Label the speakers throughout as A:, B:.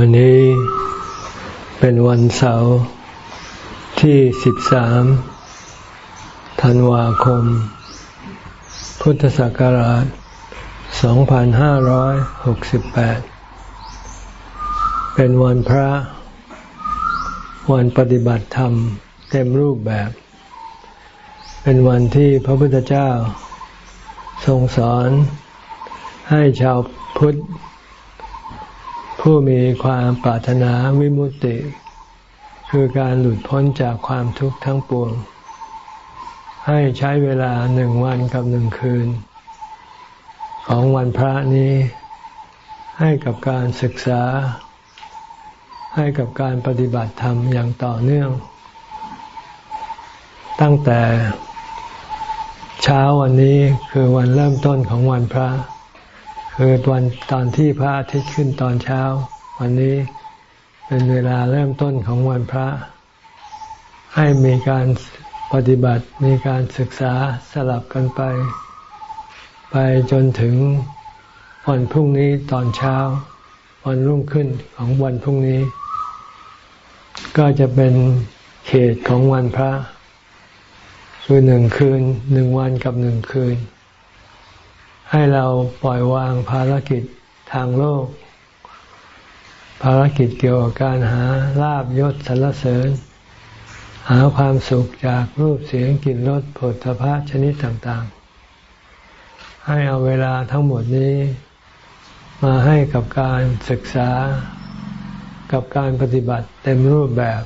A: วันนี้เป็นวันเสาร์ที่ 13 ธันวาคม พุทธศักราช 2568 เป็นวันพระ วันปฏิบัติธรรมเต็มรูปแบบ เป็นวันที่พระพุทธเจ้า ทรงสอนให้ชาวพุทธ ผู้มีความปรารถนาวิมุตติ คือการหลุดพ้นจากความทุกข์ทั้งปวง ให้ใช้เวลาหนึ่งวันกับหนึ่งคืน ของวันพระนี้ ให้กับการศึกษา ให้กับการปฏิบัติธรรมอย่างต่อเนื่อง ตั้งแต่เช้าวันนี้คือวันเริ่มต้นของวันพระ คือวันตอนที่พระอาทิตย์ขึ้นตอนเช้า วันนี้เป็นเวลาเริ่มต้นของวันพระ ให้มีการปฏิบัติมีการศึกษาสลับกันไป ไปจนถึงวันพรุ่งนี้ตอนเช้า วันรุ่งขึ้นของวันพรุ่งนี้ ก็จะเป็นเขตของวันพระคือหนึ่งคืนหนึ่งวันกับหนึ่งคืน ให้เราปล่อยวางภารกิจทางโลก ภารกิจเกี่ยวกับการหาลาบยศสรรเสริญ หาความสุขจากรูปเสียงกลิ่นรสผลพภะชนิดต่างๆ ให้เอาเวลาทั้งหมดนี้ มาให้กับการศึกษากับการปฏิบัติเต็มรูปแบบ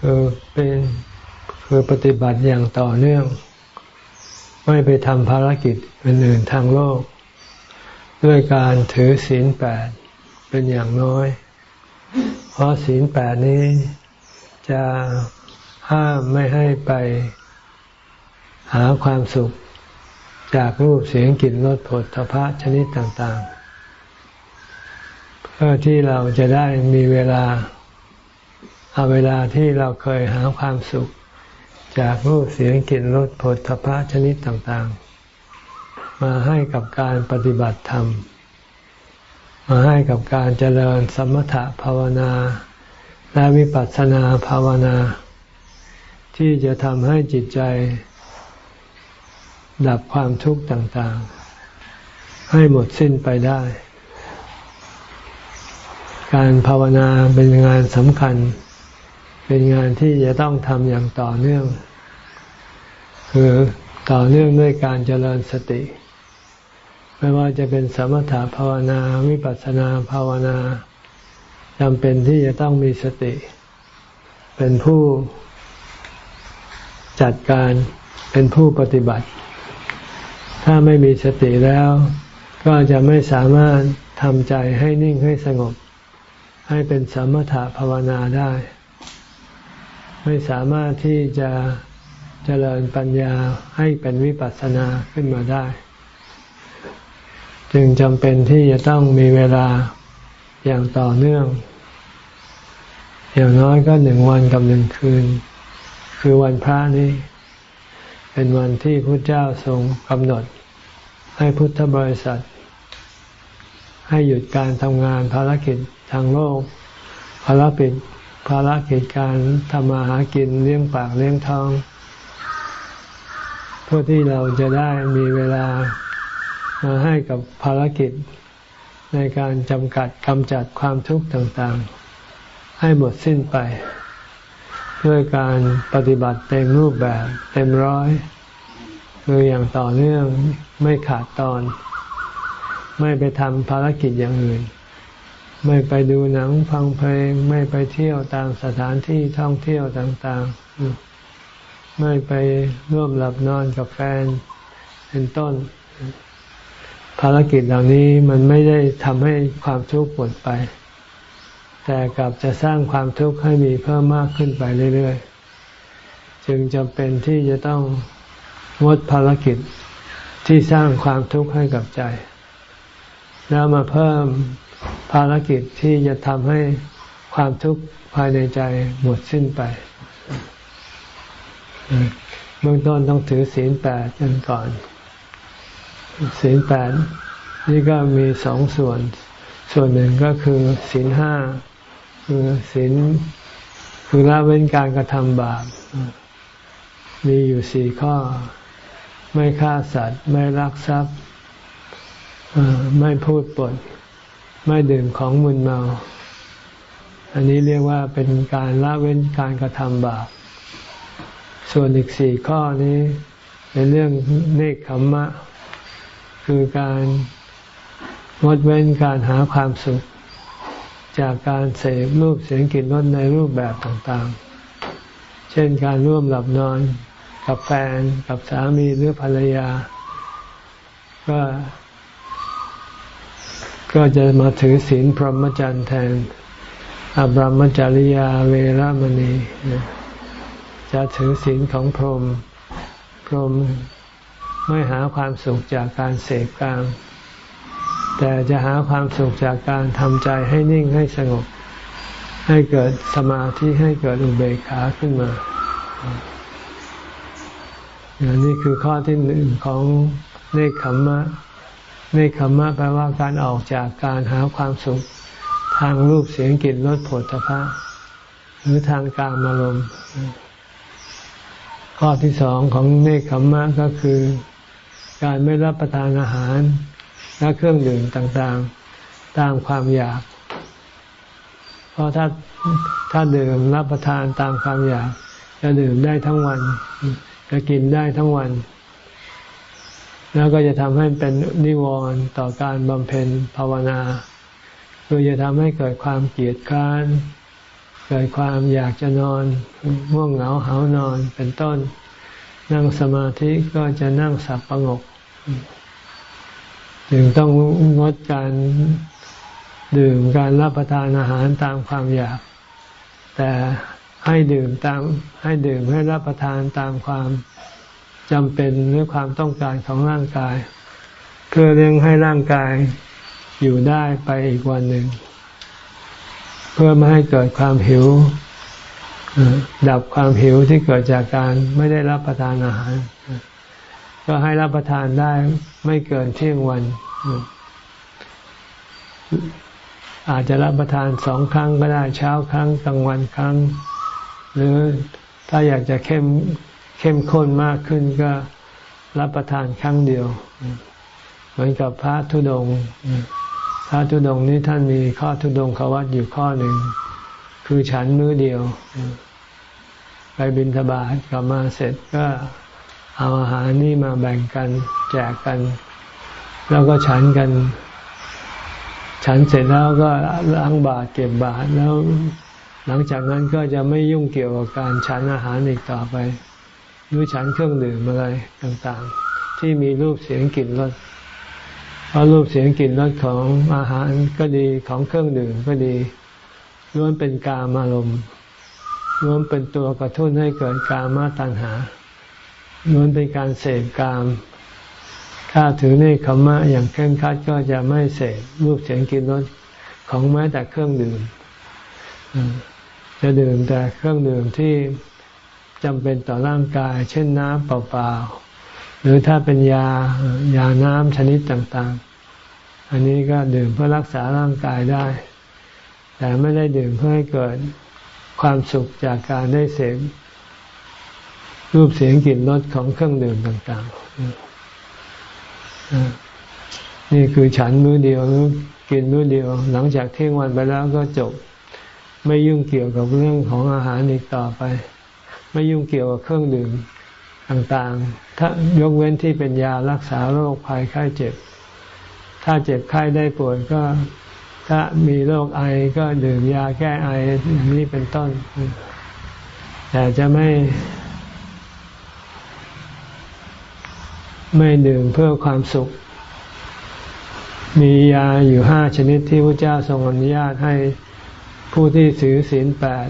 A: คือเป็นคือปฏิบัติอย่างต่อเนื่อง ไม่ไปทำภารกิจอื่นๆทางโลก ด้วยการถือศีลแปดเป็นอย่างน้อย เพราะศีลแปดนี้จะห้ามไม่ให้ไปหาความสุขจากรูปเสียงกลิ่นรสผลทพะชนิดต่างๆ เพื่อที่เราจะได้มีเวลาเอาเวลาที่เราเคยหาความสุข จากรูปเสียงกลิ่นรสผลทพะชนิดต่างๆ มาให้กับการปฏิบัติธรรม มาให้กับการเจริญสมถะภาวนา และวิปัสสนาภาวนา ที่จะทำให้จิตใจ ดับความทุกข์ต่างๆ ให้หมดสิ้นไปได้ การภาวนาเป็นงานสำคัญเป็นงานที่จะต้องทำอย่างต่อเนื่อง คือต่อเนื่องด้วยการเจริญสติ ไม่ว่าจะเป็นสมถะภาวนาวิปัสสนาภาวนาจำเป็นที่จะต้องมีสติ เป็นผู้จัดการเป็นผู้ปฏิบัติ ถ้าไม่มีสติแล้ว ก็จะไม่สามารถทำใจให้นิ่งให้สงบ ให้เป็นสมถะภาวนาได้ ไม่สามารถที่จะเจริญปัญญาให้เป็นวิปัสสนาขึ้นมาได้ จึงจำเป็นที่จะต้องมีเวลาอย่างต่อเนื่อง อย่างน้อยก็หนึ่งวันกับหนึ่งคืน คือวันพระนี้ เป็นวันที่พระเจ้าทรงกำหนด ให้พุทธบริษัท ให้หยุดการทำงานภารกิจทางโลกภารกิจ ภารกิจการทำมาหากินเลี้ยงปากเลี้ยงท้อง เพื่อที่เราจะได้มีเวลามาให้กับภารกิจในการจำกัดกำจัดความทุกข์ต่างๆ ให้หมดสิ้นไปด้วยการปฏิบัติเต็มรูปแบบ เต็มร้อย คืออย่างต่อเนื่องไม่ขาดตอน ไม่ไปทำภารกิจอย่างอื่น ไม่ไปดูหนังฟังเพลง ไม่ไปเที่ยวตามสถานที่ท่องเที่ยวต่างๆ ไม่ไปร่วมหลับนอนกับแฟนเป็นต้น ภารกิจเหล่านี้มันไม่ได้ทำให้ความทุกข์หมดไป แต่กลับจะสร้างความทุกข์ให้มีเพิ่มมากขึ้นไปเรื่อยๆ จึงจำเป็นที่จะต้องงดภารกิจที่สร้างความทุกข์ให้กับใจ แล้วมาเพิ่ม ภารกิจที่จะทำให้ความทุกข์ภายในใจหมดสิ้นไปเบื้องต้นต้องถือศีลแปดกันก่อน ศีลแปดนี่ก็มีสองส่วน ส่วนหนึ่งก็คือศีลห้าคือศีลคือละเว้นการกระทำบาปมีอยู่สี่ข้อ ไม่ฆ่าสัตว์ ไม่ลักทรัพย์ไม่พูดปด ไม่ดื่มของมึนเมา อันนี้เรียกว่าเป็นการละเว้นการกระทำบาป ส่วนอีกสี่ข้อนี้เป็นเรื่องเนคขมมะ คือการงดเว้นการหาความสุข จากการเสพรูปเสียงกลิ่นรสในรูปแบบต่างๆ เช่นการร่วมหลับนอนกับแฟนกับสามีหรือภรรยา ก็ ก็จะมาถือศีลพรหมจรรย์แทนอบรมจริยาเวรมณี จะถือศีลของพรหมพรหมไม่หาความสุขจากการเสพกามแต่จะหาความสุขจากการทำใจให้นิ่งให้สงบ ให้เกิดสมาธิให้เกิดอุเบกขาขึ้นมาอย่างนี้คือข้อที่หนึ่งของเนคขมมะ เนคขมมะแปลว่าการออกจากการหาความสุข ทางรูปเสียงกลิ่นรสผลตภะหรือทางการอารมณ์ข้อที่สองของเนคขมมะก็คือ การไม่รับประทานอาหาร และเครื่องดื่มต่างๆ ตามความอยาก เพราะถ้าถ้าดื่มรับประทานตามความอยาก จะดื่มได้ทั้งวัน จะกินได้ทั้งวัน แล้วก็จะทำให้เป็นนิวรณ์ต่อการบำเพ็ญภาวนาคือจะทำให้เกิดความเกลียดคร้าน เกิดความอยากจะนอนง่วงเหงาหานอนเป็นต้น นั่งสมาธิก็จะนั่งสับประงกจึงต้องงดการดื่มการรับประทานอาหารตามความอยาก แต่ให้ดื่มตามให้ดื่มให้รับประทานตามความ จำเป็นหรือความต้องการของร่างกาย เพื่อเลี้ยงให้ร่างกายอยู่ได้ไปอีกวันหนึ่ง เพื่อไม่ให้เกิดความหิวดับความหิวที่เกิดจากการไม่ได้รับประทานอาหาร ก็ให้รับประทานได้ไม่เกินเที่ยงวัน อาจจะรับประทานสองครั้งก็ได้เช้าครั้งกลางวันครั้ง หรือถ้าอยากจะเข้ม เข้มข้นมากขึ้นก็รับประทานครั้งเดียว เหมือนกับพระธุดง พระธุดงนี้ท่านมีข้อธุดงขวัตอยู่ข้อหนึ่ง คือฉันมื้อเดียว ไปบิณฑบาตกลับมาเสร็จก็เอาอาหารนี่มาแบ่งกันแจกกัน แล้วก็ฉันกัน ฉันเสร็จแล้วก็ล้างบาตรเก็บบาตรแล้วหลังจากนั้นก็จะไม่ยุ่งเกี่ยวกับการฉันอาหารอีกต่อไป หรือฉันเครื่องดื่มอะไรต่างๆ ที่มีรูปเสียงกลิ่นรสเพราะรูปเสียงกลิ่นรสของอาหารก็ดีของเครื่องดื่มก็ดีล้วนเป็นกามารมณ์ล้วนเป็นตัวกระตุ้นให้เกิดกามาตัณหาล้วนเป็นการเสพกาม ถ้าถือในคำมะอย่างเคร่งครัดก็จะไม่เสพรูปเสียงกลิ่นรสของแม้แต่เครื่องดื่มจะดื่มแต่เครื่องดื่มที่ จำเป็นต่อร่างกาย เช่นน้ำเปล่าๆ หรือถ้าเป็นยายาน้ำชนิดต่างๆ อันนี้ก็ดื่มเพื่อรักษาร่างกายได้ แต่ไม่ได้ดื่มเพื่อให้เกิดความสุขจากการได้เสพรูปเสียงกลิ่นรสของเครื่องดื่มต่างๆ นี่คือฉันมื้อเดียวหรือกินมื้อเดียว หลังจากเที่ยงวันไปแล้วก็จบ ไม่ยุ่งเกี่ยวกับเรื่องของอาหารอีกต่อไป ไม่ยุ่งเกี่ยวกับเครื่องดื่มต่างๆ ถ้ายกเว้นที่เป็นยารักษาโรคภัยไข้เจ็บ ถ้าเจ็บไข้ได้ป่วยก็ถ้ามีโรคไอก็ดื่มยาแก้ไออย่างนี้เป็นต้น แต่จะไม่ ไม่ดื่มเพื่อความสุข มียาอยู่ห้าชนิดที่พระเจ้าทรงอนุญาตให้ผู้ที่ถือศีลแปด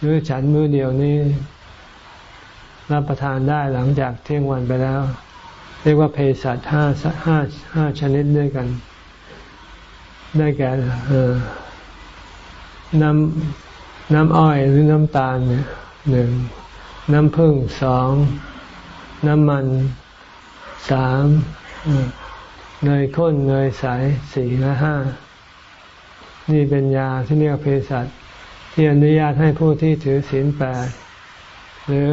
A: หรือฉันมือเดียวนี้ รับประทานได้หลังจากเที่ยงวันไปแล้ว เรียกว่าเพสัตห้าห้าห้าชนิดด้วยกัน ได้แก่น้ำน้ำอ้อยหรือน้ำตาลเนี่ยหนึ่งน้ำผึ้งสองน้ำมันสามเนยข้นเนยใสสี่และห้านี่เป็นยาที่เรียกเภสัชที่อนุญาตให้ผู้ที่ถือศีลแปดหรือ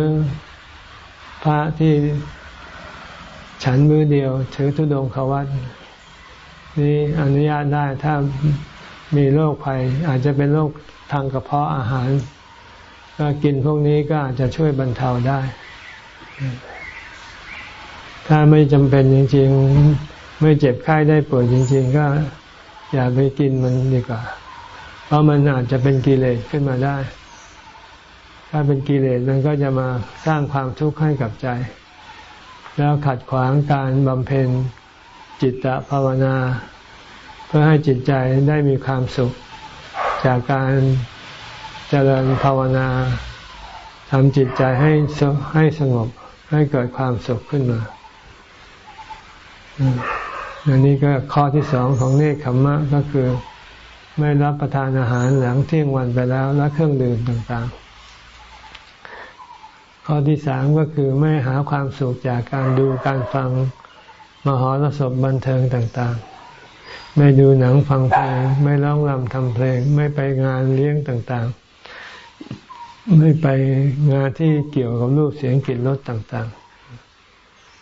A: พระที่ฉันมือเดียว ถือทุดงขวัตนี่อนุญาตได้ถ้ามีโรคภัย อาจจะเป็นโรคทางกระเพาะอาหาร ก็กินพวกนี้ก็อาจจะช่วยบรรเทาได้ ถ้าไม่จำเป็นจริง ๆ ไม่เจ็บไข้ได้ป่วยจริง ๆ ก็อย่าไปกินมันดีกว่า เพราะมันอาจจะเป็นกิเลสขึ้นมาได้ ถ้าเป็นกิเลสมันก็จะมาสร้างความทุกข์ให้กับใจ แล้วขัดขวางการบำเพ็ญจิตตภาวนา เพื่อให้จิตใจได้มีความสุข จากการเจริญภาวนาทำจิตใจให้ให้สงบให้เกิดความสุขขึ้นมาอันนี้ก็ข้อที่สองของเนคขมมะก็คือไม่รับประทานอาหารหลังเที่ยงวันไปแล้วและเครื่องดื่มต่างๆ ข้อที่สามก็คือไม่หาความสุขจากการดูการฟังมหรสพบันเทิงต่างๆ ไม่ดูหนังฟังเพลง ไม่ร้องรำทำเพลง ไม่ไปงานเลี้ยงต่างๆ ไม่ไปงานที่เกี่ยวกับรูปเสียงกลิ่นรสต่าง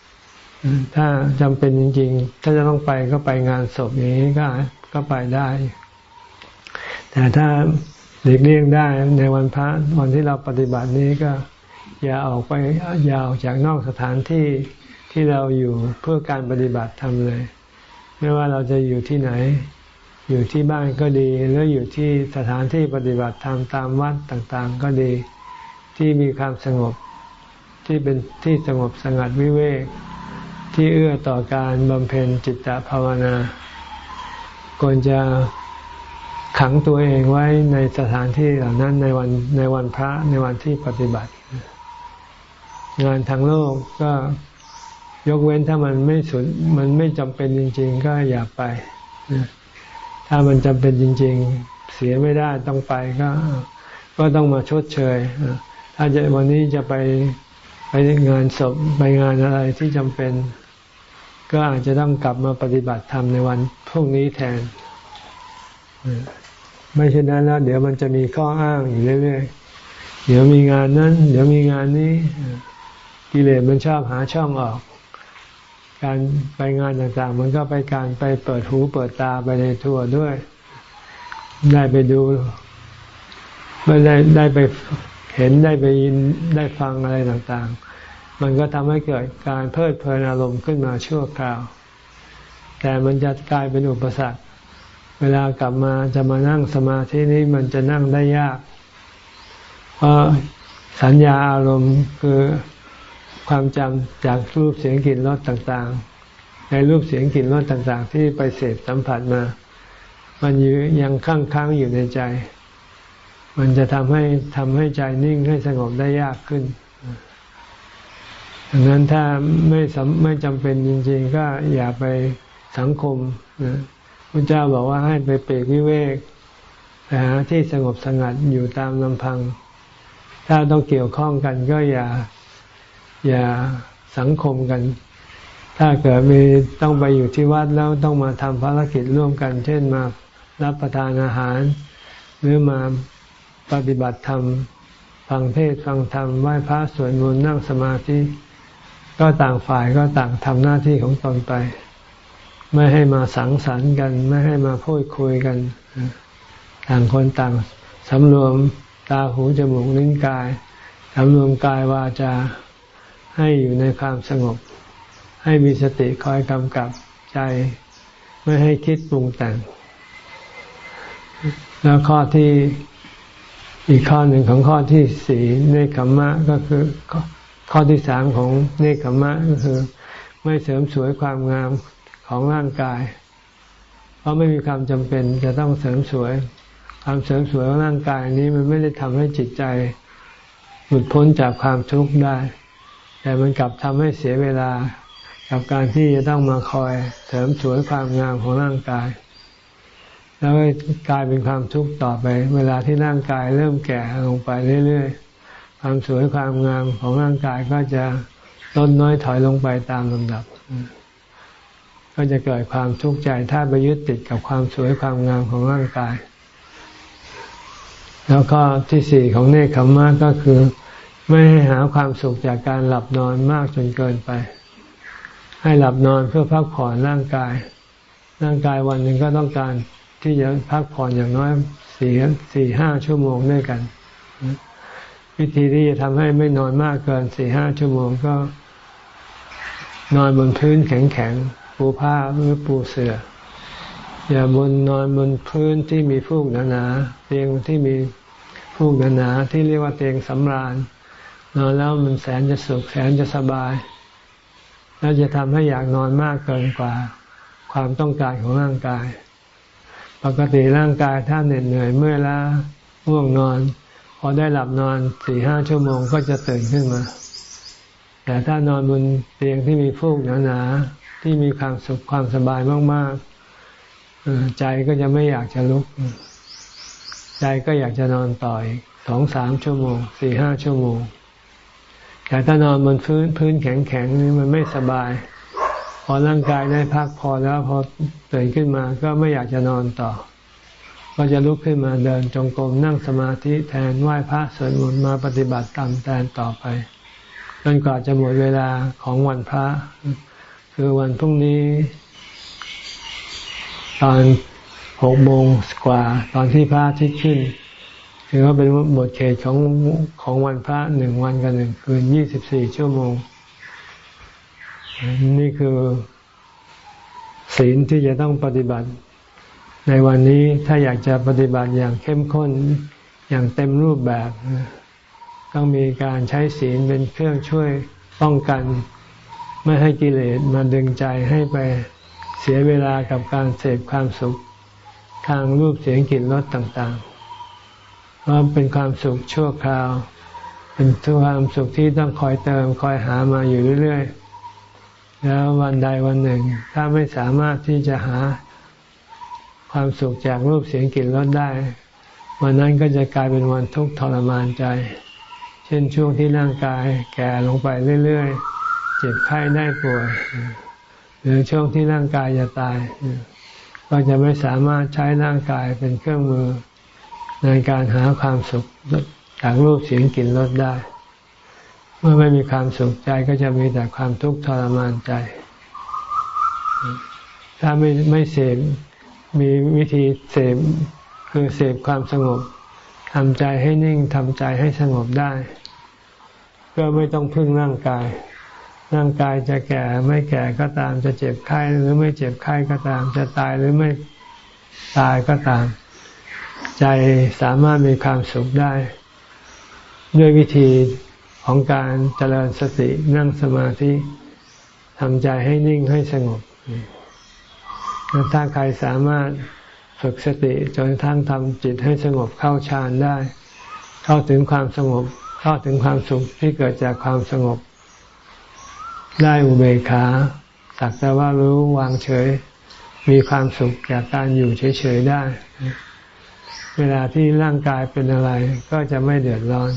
A: ๆ ถ้าจำเป็นจริง ๆ ถ้าจะต้องไปก็ไปงานศพอย่างนี้ก็ก็ไปได้ แต่ถ้าหลีกเลี่ยงได้ในวันพระวันที่เราปฏิบัตินี้ก็ อย่าออกไปอย่าออกจากนอกสถานที่ที่เราอยู่เพื่อการปฏิบัติทำเลย ไม่ว่าเราจะอยู่ที่ไหน อยู่ที่บ้านก็ดี หรืออยู่ที่สถานที่ปฏิบัติธรรมตามวัดต่างๆ ก็ดี ที่มีความสงบ ที่เป็นที่สงบสงัดวิเวก ที่เอื้อต่อการบำเพ็ญจิตตภาวนาควรจะขังตัวเองไว้ในสถานที่เหล่านั้นในวันในวันพระในวันที่ปฏิบัติ งานทางโลกก็ยกเว้นถ้ามันไม่สุดมันไม่จำเป็นจริง ๆ ก็อย่าไป ถ้ามันจำเป็นจริง ๆ เสียไม่ได้ต้องไปก็ ก็ต้องมาชดเชยถ้าจะวันนี้จะไปไปงานศพไปงานอะไรที่จำเป็น ก็อาจจะต้องกลับมาปฏิบัติธรรมในวันพรุ่งนี้แทน ไม่เช่นนั้นแล้วเดี๋ยวมันจะมีข้ออ้างอยู่เรื่อยๆเดี๋ยวมีงานนั้น เดี๋ยวมีงานนี้ กิเลสมันชอบหาช่องออก การไปงานต่างๆ มันก็ไปการไปเปิดหูเปิดตาไปในทัวร์ด้วย ได้ไปดู ไม่ได้ได้ไปเห็นได้ไปยินได้ฟังอะไรต่างๆ มันก็ทำให้เกิดการเพลิดเพลินอารมณ์ขึ้นมาชั่วคราว แต่มันจะกลายเป็นอุปสรรค เวลากลับมาจะมานั่งสมาธินี้มันจะนั่งได้ยาก เพราะสัญญาอารมณ์คือ ความจำจากรูปเสียงกลิ่นรสต่างๆ ในรูปเสียงกลิ่นรสต่างๆ ที่ไปเสพสัมผัสมา มันยังค้างค้างอยู่ในใจ มันจะทำให้ทำให้ใจนิ่งให้สงบได้ยากขึ้นดังนั้นถ้าไม่ไม่จำเป็นจริง ๆ ก็อย่าไปสังคมนะพระเจ้าบอกว่าให้ไปเปรกวิเวกไปหาที่สงบสงัดอยู่ตามลำพัง ถ้าต้องเกี่ยวข้องกันก็อย่า อย่าสังคมกัน ถ้าเกิดมีต้องไปอยู่ที่วัดแล้วต้องมาทำภารกิจร่วมกัน เช่นมารับประทานอาหาร หรือมาปฏิบัติธรรมฟังเทศฟังธรรมไหว้พระสวดมนต์นั่งสมาธิก็ต่างฝ่ายก็ต่างทำหน้าที่ของตนไป ไม่ให้มาสังสรรค์กัน ไม่ให้มาพูดคุยกัน ต่างคนต่างสำรวมตาหูจมูกลิ้นกายสำรวมกายวาจา ให้อยู่ในความสงบ ให้มีสติคอยกำกับใจ ไม่ให้คิดปรุงแต่ง แล้วข้อที่อีกข้อหนึ่งของข้อที่สี่ในขมมะก็คือข้อที่สามของเนคขมะก็คือ ไม่เสริมสวยความงามของร่างกาย เพราะไม่มีความจำเป็นจะต้องเสริมสวย ความเสริมสวยของร่างกายนี้มันไม่ได้ทำให้จิตใจ หลุดพ้นจากความทุกข์ได้ แต่มันกลับทำให้เสียเวลากับการที่จะต้องมาคอยเสริมสวยความงามของร่างกาย แล้วกลายเป็นความทุกข์ต่อไป เวลาที่ร่างกายเริ่มแก่ลงไปเรื่อยๆ ความสวยความงามของร่างกายก็จะลดน้อยถอยลงไปตามลำดับ ก็จะเกิดความทุกข์ใจถ้าไปยึดติดกับความสวยความงามของร่างกาย แล้วก็ที่สี่ของเนคขมมะก็คือ ไม่ให้หาความสุขจากการหลับนอนมากจนเกินไป ให้หลับนอนเพื่อพักผ่อนร่างกาย ร่างกายวันหนึ่งก็ต้องการที่จะพักผ่อนอย่างน้อยสี่สี่ห้าชั่วโมงด้วยกัน วิธีที่จะทำให้ไม่นอนมากเกินสี่ห้าชั่วโมงก็ นอนบนพื้นแข็งๆปูผ้าหรือปูเสือ่ออย่าบนนอนบนพื้นที่มีฟูกหนาๆเตียงที่มีฟูกหนาๆที่เรียกว่าเตียงสำราญ นอนแล้วมันแสนจะสุขแสนจะสบาย แล้วจะทำให้อยากนอนมากเกินกว่า ความต้องการของร่างกาย ปกติร่างกายถ้าเหน็ดเหนื่อยเมื่อยล้าง่วงนอน พอได้หลับนอนสี่ห้าชั่วโมงก็จะตื่นขึ้นมา แต่ถ้านอนบนเตียงที่มีฟูกหนาๆที่มีความสุขความสบายมากๆใจก็จะไม่อยากจะลุก ใจก็อยากจะนอนต่อยสองสามชั่วโมงสี่ห้าชั่วโมง แต่ถ้านอนบนพื้นพื้นแข็งแข็งนี่มันไม่สบาย พอร่างกายได้พักพอแล้วพอตื่นขึ้นมาก็ไม่อยากจะนอนต่อ ก็จะลุกขึ้นมาเดินจงกรมนั่งสมาธิแทนไหว้พระสวดมนต์มาปฏิบัติตามแทนต่อไปจนกว่าจะหมดเวลาของวันพระ คือวันพรุ่งนี้ ตอนหกโมงกว่าตอนที่พระอาทิตย์ขึ้น ถือว่าเป็นบทเขตของของวันพระหนึ่งวันกับหนึ่งคืนยี่สิบสี่ชั่วโมง นี่คือศีลที่จะต้องปฏิบัติ ในวันนี้ถ้าอยากจะปฏิบัติอย่างเข้มข้นอย่างเต็มรูปแบบ ต้องมีการใช้ศีลเป็นเครื่องช่วยป้องกัน ไม่ให้กิเลสมาดึงใจให้ไปเสียเวลากับการเสพความสุข ทางรูปเสียงกลิ่นรสต่างๆ เพราะเป็นความสุขชั่วคราว เป็นความสุขที่ต้องคอยเติมคอยหามาอยู่เรื่อยๆ แล้ววันใดวันหนึ่ง ถ้าไม่สามารถที่จะหาความสุขจากรูปเสียงกลิ่นรสได้ วันนั้นก็จะกลายเป็นวันทุกข์ทรมานใจ เช่นช่วงที่ร่างกายแก่ลงไปเรื่อยๆ เจ็บไข้ได้ป่วย หรือช่วงที่ร่างกายจะตาย ก็จะไม่สามารถใช้ร่างกายเป็นเครื่องมือ ในการหาความสุขจากรูปเสียงกลิ่นรสได้ เมื่อไม่มีความสุขใจก็จะมีแต่ความทุกข์ทรมานใจ ถ้าไม่ไม่เสพมีวิธีเสพคือเสพความสงบทำใจให้นิ่งทำใจให้สงบได้ ก็ไม่ต้องพึ่งร่างกาย ร่างกายจะแก่ไม่แก่ก็ตามจะเจ็บไข้หรือไม่เจ็บไข้ก็ตาม จะตายหรือไม่ตายก็ตาม ใจสามารถมีความสุขได้ ด้วยวิธีของการเจริญสตินั่งสมาธิทำใจให้นิ่งให้สงบถ้าใครสามารถฝึกสติจนทั้งทำจิตให้สงบเข้าฌานได้ เข้าถึงความสงบ เข้าถึงความสุขที่เกิดจากความสงบ ได้อุเบกขาสักแต่ว่ารู้วางเฉย มีความสุขจากการอยู่เฉยๆได้ เวลาที่ร่างกายเป็นอะไรก็จะไม่เดือดร้อน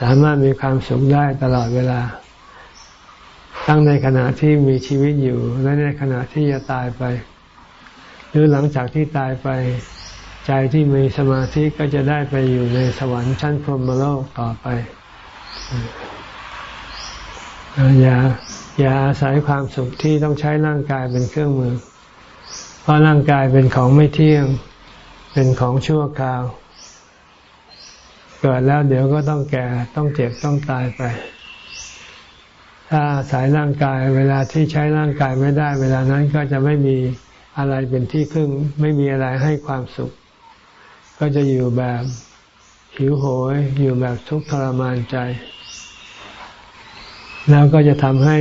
A: สามารถมีความสุขได้ตลอดเวลาตั้งในขณะที่มีชีวิตอยู่และในขณะที่จะตายไป หรือหลังจากที่ตายไปใจที่มีสมาธิก็จะได้ไปอยู่ในสวรรค์ชั้นพรหมโลกต่อไป อย่าอย่าอาศัยความสุขที่ต้องใช้ร่างกายเป็นเครื่องมือ เพราะร่างกายเป็นของไม่เที่ยง เป็นของชั่วคราว เกิดแล้วเดี๋ยวก็ต้องแก่ต้องเจ็บต้องตายไป ถ้าสายร่างกายเวลาที่ใช้ร่างกายไม่ได้ เวลานั้นก็จะไม่มีอะไรเป็นที่พึ่ง ไม่มีอะไรให้ความสุข ก็จะอยู่แบบหิวโหย อยู่แบบทุกข์ทรมานใจ แล้วก็จะทำให้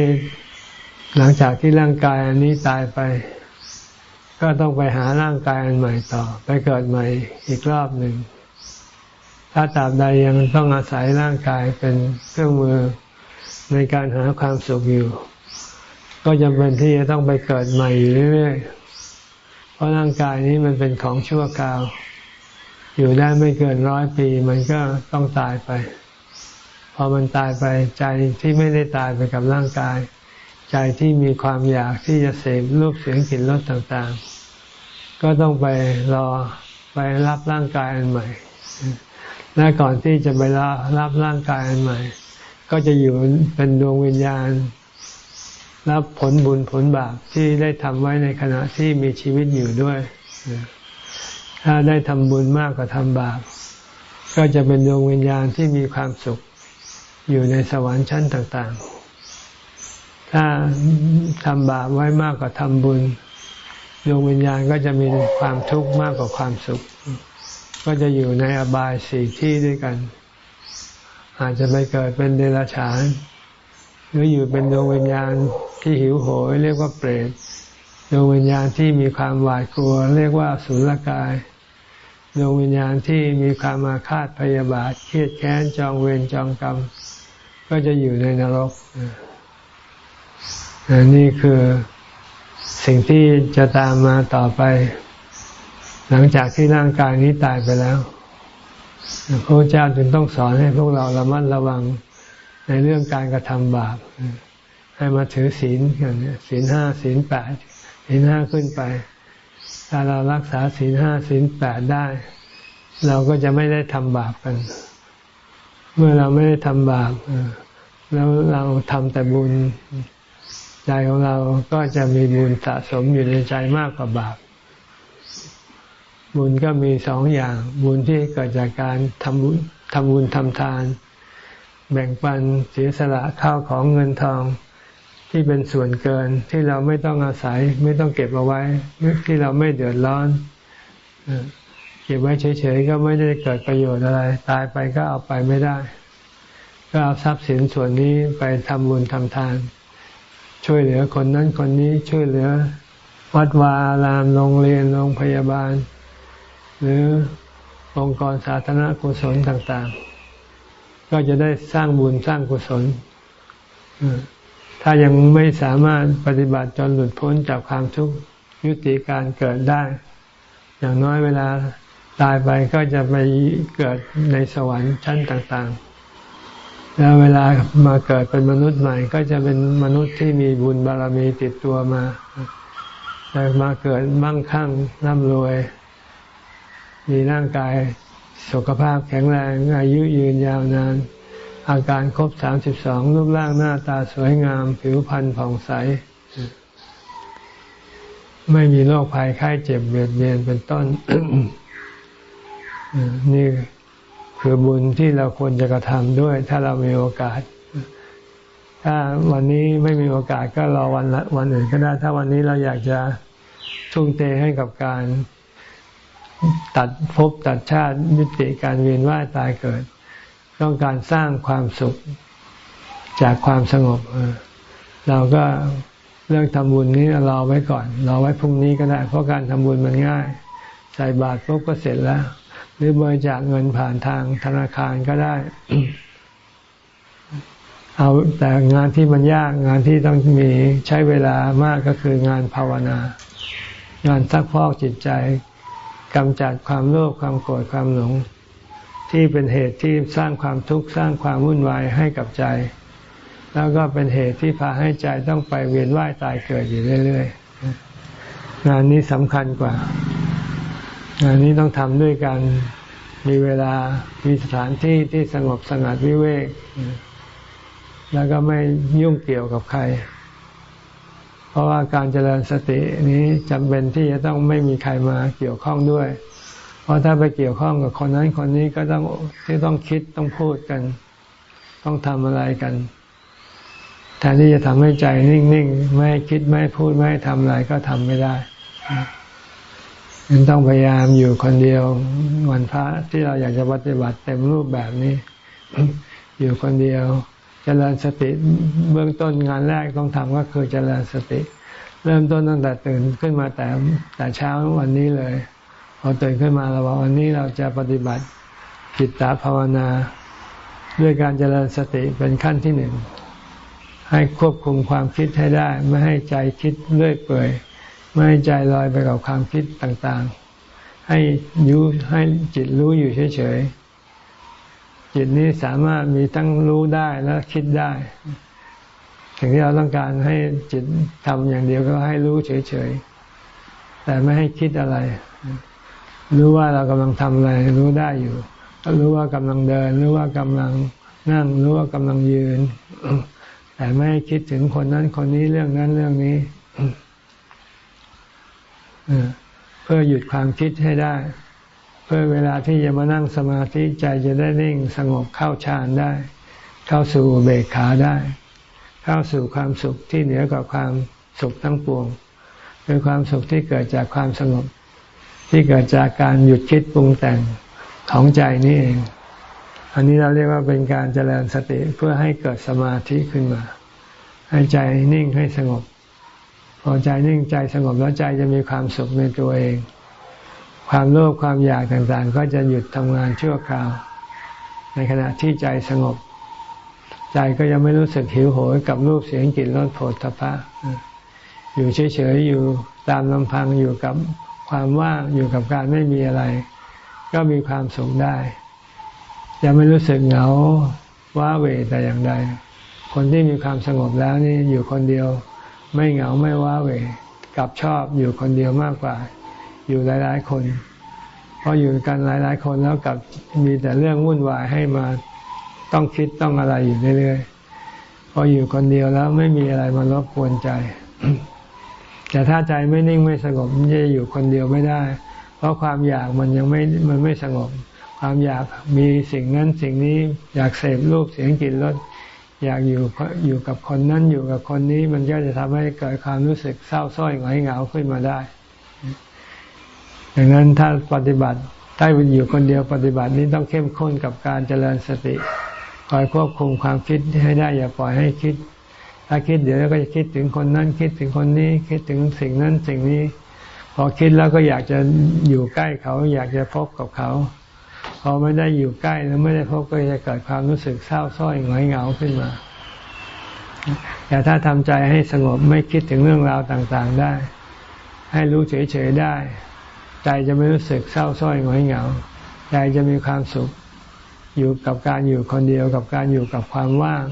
A: หลังจากที่ร่างกายอันนี้ตายไป ก็ต้องไปหาร่างกายอันใหม่ต่อ ไปเกิดใหม่อีกรอบหนึ่ง ถ้าตราบใดยังต้องอาศัยร่างกายเป็นเครื่องมือในการหาความสุขอยู่ ก็จำเป็นที่จะต้องไปเกิดใหม่อยู่เรื่อยๆ เพราะร่างกายนี้มันเป็นของชั่วคราว อยู่ได้ไม่เกินร้อยปี มันก็ต้องตายไป พอมันตายไปใจที่ไม่ได้ตายไปกับร่างกาย ใจที่มีความอยากที่จะเสพรูปเสียงกลิ่นรสต่างๆ ก็ต้องไปรอไปรับร่างกายอันใหม่ และก่อนที่จะไปรับร่างกายอันใหม่ ก็จะอยู่เป็นดวงวิญญาณ รับผลบุญผลบาปที่ได้ทำไว้ในขณะที่มีชีวิตอยู่ด้วย ถ้าได้ทำบุญมากกว่าทำบาป ก็จะเป็นดวงวิญญาณที่มีความสุขอยู่ในสวรรค์ชั้นต่าง ๆ ถ้าทำบาปไว้มากกว่าทำบุญดวงวิญญาณก็จะมีความทุกข์มากกว่าความสุข ก็จะอยู่ในอบายสี่ที่ด้วยกัน อาจจะไปเกิดเป็นเดรัจฉาน หรืออยู่เป็นดวงวิญญาณที่หิวโหย เรียกว่าเปรตดวงวิญญาณที่มีความหวาดกลัว เรียกว่าสุลกายดวงวิญญาณที่มีความมาคาดพยาบาทเครียดแค้นจองเวรจองกรรม ก็จะอยู่ในนรก นี่คือสิ่งที่จะตามมาต่อไป หลังจากที่ร่างกายนี้ตายไปแล้วพระเจ้าจึงต้องสอนให้พวกเราระมัดระวังในเรื่องการกระทำบาป ให้มาถือศีลกันศีลห้าศีลแปดศีลห้าขึ้นไป ถ้าเรารักษาศีลห้าศีลแปดได้ เราก็จะไม่ได้ทำบาปกัน เมื่อเราไม่ได้ทำบาปแล้วเราทำแต่บุญ ใจของเราก็จะมีบุญสะสมอยู่ในใจมากกว่าบาป บุญก็มีสองอย่าง บุญที่เกิดจากการทำบุญทำบุญทำทาน แบ่งปันเสียสละข้าวของเงินทองที่เป็นส่วนเกินที่เราไม่ต้องอาศัย ไม่ต้องเก็บเอาไว้ที่เราไม่เดือดร้อนเก็บไว้เฉยๆก็ไม่ได้เกิดประโยชน์อะไร ตายไปก็เอาไปไม่ได้ ก็เอาทรัพย์สินส่วนนี้ไปทำบุญทำทาน ช่วยเหลือคนนั้นคนนี้ช่วยเหลือ วัดวารามโรงเรียนโรงพยาบาล หรือองค์กรสาธารณกุศลต่าง ๆ ก็จะได้สร้างบุญสร้างกุศลถ้ายังไม่สามารถปฏิบัติจนหลุดพ้นจากความทุกข์ยุติการเกิดได้ อย่างน้อยเวลาตายไปก็จะไปเกิดในสวรรค์ชั้นต่าง ๆ แล้วเวลามาเกิดเป็นมนุษย์ใหม่ ก็จะเป็นมนุษย์ที่มีบุญบารมีติดตัวมาแต่มาเกิดมั่งคั่งร่ำรวย มีร่างกายสุขภาพแข็งแรง อายุยืนยาวนาน อาการครบสามสิบสองรูปร่างหน้าตาสวยงาม ผิวพรรณผ่องใส ไม่มีโรคภัยไข้เจ็บเบียดเบียนเป็นต้นนี่ คือบุญที่เราควรจะกระทำด้วย ถ้าเรามีโอกาส ถ้าวันนี้ไม่มีโอกาสก็รอวันวันอื่นก็ได้ ถ้าวันนี้เราอยากจะทุ่มเทให้กับการตัดภพตัดชาติยุติการเวียนว่ายตายเกิด ต้องการสร้างความสุขจากความสงบเราก็เรื่องทำบุญนี้รอไว้ก่อนรอไว้พรุ่งนี้ก็ได้ เพราะการทำบุญมันง่าย ใส่บาตรปุ๊บก็เสร็จแล้ว หรือบริจาคเงินผ่านทางธนาคารก็ได้ เอาแต่งานที่มันยากงานที่ต้องมีใช้เวลามากก็คืองานภาวนา งานซักพอกจิตใจกำจัดความโลภความโกรธความหลง ที่เป็นเหตุที่สร้างความทุกข์สร้างความวุ่นวายให้กับใจ แล้วก็เป็นเหตุที่พาให้ใจต้องไปเวียนว่ายตายเกิดอยู่เรื่อย ๆ งานนี้สำคัญกว่า งานนี้ต้องทำด้วยกันมีเวลา มีสถานที่ที่สงบสงัดวิเวก แล้วก็ไม่ยุ่งเกี่ยวกับใคร เพราะว่าการเจริญสตินี้จำเป็นที่จะต้องไม่มีใครมาเกี่ยวข้องด้วย เพราะถ้าไปเกี่ยวข้องกับคนนั้นคนนี้ก็ต้องที่ต้องคิดต้องพูดกัน ต้องทำอะไรกันแทนที่จะทำให้ใจนิ่งๆ ไม่คิดไม่พูดไม่ทำอะไรก็ทำไม่ได้ ยังต้องพยายามอยู่คนเดียววันพระที่เราอยากจะปฏิบัติเต็มรูปแบบนี้ อยู่คนเดียวจเจริญสติเบื้องต้นงานแรกต้องทำก็คือจเจริญสติ เริ่มต้นตั้งแต่ตื่นขึ้นมาแต่แต่เช้าวันนี้เลยพอตื่นขึ้นมาเราบอกวันนี้เราจะปฏิบัติจิตตภาวนา ด้วยการเจริญสติเป็นขั้นที่หนึ่งให้ควบคุมความคิดให้ได้ ไม่ให้ใจคิดเรื่อยเปื่อย ไม่ให้ใจลอยไปกับความคิดต่างๆ ให้ยูให้จิตรู้อยู่เฉยๆ จิตนี้สามารถมีทั้งรู้ได้และคิดได้สิ่งที่เราต้องการให้จิตทำอย่างเดียวก็ให้รู้เฉยๆ แต่ไม่ให้คิดอะไร รู้ว่าเรากำลังทำอะไร รู้ได้อยู่ รู้ว่ากำลังเดิน รู้ว่ากำลังนั่ง รู้ว่ากำลังยืน แต่ไม่คิดถึงคนนั้นคนนี้เรื่องนั้นเรื่องนี้ เพื่อหยุดความคิดให้ได้ เพื่อเวลาที่จะมานั่งสมาธิใจจะได้นิ่งสงบเข้าฌานได้ เข้าสู่เบกขาได้ เข้าสู่ความสุขที่เหนือกว่าความสุขทั้งปวงคือความสุขที่เกิดจากความสงบ ที่เกิดจากการหยุดคิดปรุงแต่งของใจนี่เอง อันนี้เราเรียกว่าเป็นการเจริญสติเพื่อให้เกิดสมาธิขึ้นมา ให้ใจนิ่งให้สงบ พอใจนิ่งใจสงบแล้วใจจะมีความสุขในตัวเอง ความโลภความอยากต่างๆ ก็จะหยุดทำงานชั่วคราว ในขณะที่ใจสงบ ใจก็ยังไม่รู้สึกหิวโหยกับรูปเสียงกลิ่นรสโผฏฐัพพะอยู่เฉยๆอยู่ตามลำพังอยู่กับความว่างอยู่กับการไม่มีอะไร ก็มีความสุขได้ยังไม่รู้สึกเหงาว้าเหวแต่อย่างใด คนที่มีความสงบแล้วนี่อยู่คนเดียว ไม่เหงาไม่ว้าเหวกับชอบอยู่คนเดียวมากกว่า อยู่หลาย ๆ คนเพราะอยู่กันหลาย ๆ คนแล้วกับมีแต่เรื่องวุ่นวายให้มาต้องคิดต้องอะไรอยู่เรื่อยๆพออยู่คนเดียวแล้วไม่มีอะไรมารบกวนใจ แต่ถ้าใจไม่นิ่งไม่สงบจะอยู่คนเดียวไม่ได้ เพราะความอยากมันยังไม่มันไม่สงบ ความอยากมีสิ่งนั้นสิ่งนี้อยากเสพรูปเสียงกลิ่นรส อยากอยู่อยู่กับคนนั้นอยู่กับคนนี้ มันก็จะทำให้เกิดความรู้สึกเศร้าส้อยหงอยเหงาขึ้นมาได้ดังนั้นถ้าปฏิบัติถ้าอยู่คนเดียวปฏิบัตินี้ต้องเข้มข้นกับการเจริญสติคอยควบคุมความคิดให้ได้ อย่าปล่อยให้คิด ถ้าคิดเดี๋ยวก็จะคิดถึงคนนั้น คิดถึงคนนี้ คิดถึงสิ่งนั้นสิ่งนี้ พอคิดแล้วก็อยากจะอยู่ใกล้เขา อยากจะพบกับเขา อไม่ได้อยู่ใกล้แล้วไม่ได้พบก็จะเกิดความรู้สึกเศร้าส้อยหงอยเหงาขึ้นมา แต่ถ้าทำใจให้สงบไม่คิดถึงเรื่องราวต่างๆได้ ให้รู้เฉยๆได้ ใจจะไม่รู้สึกเศร้าส้อยหงอยเหงา ใจจะมีความสุขอยู่กับการอยู่คนเดียวกับการอยู่กับความว่าง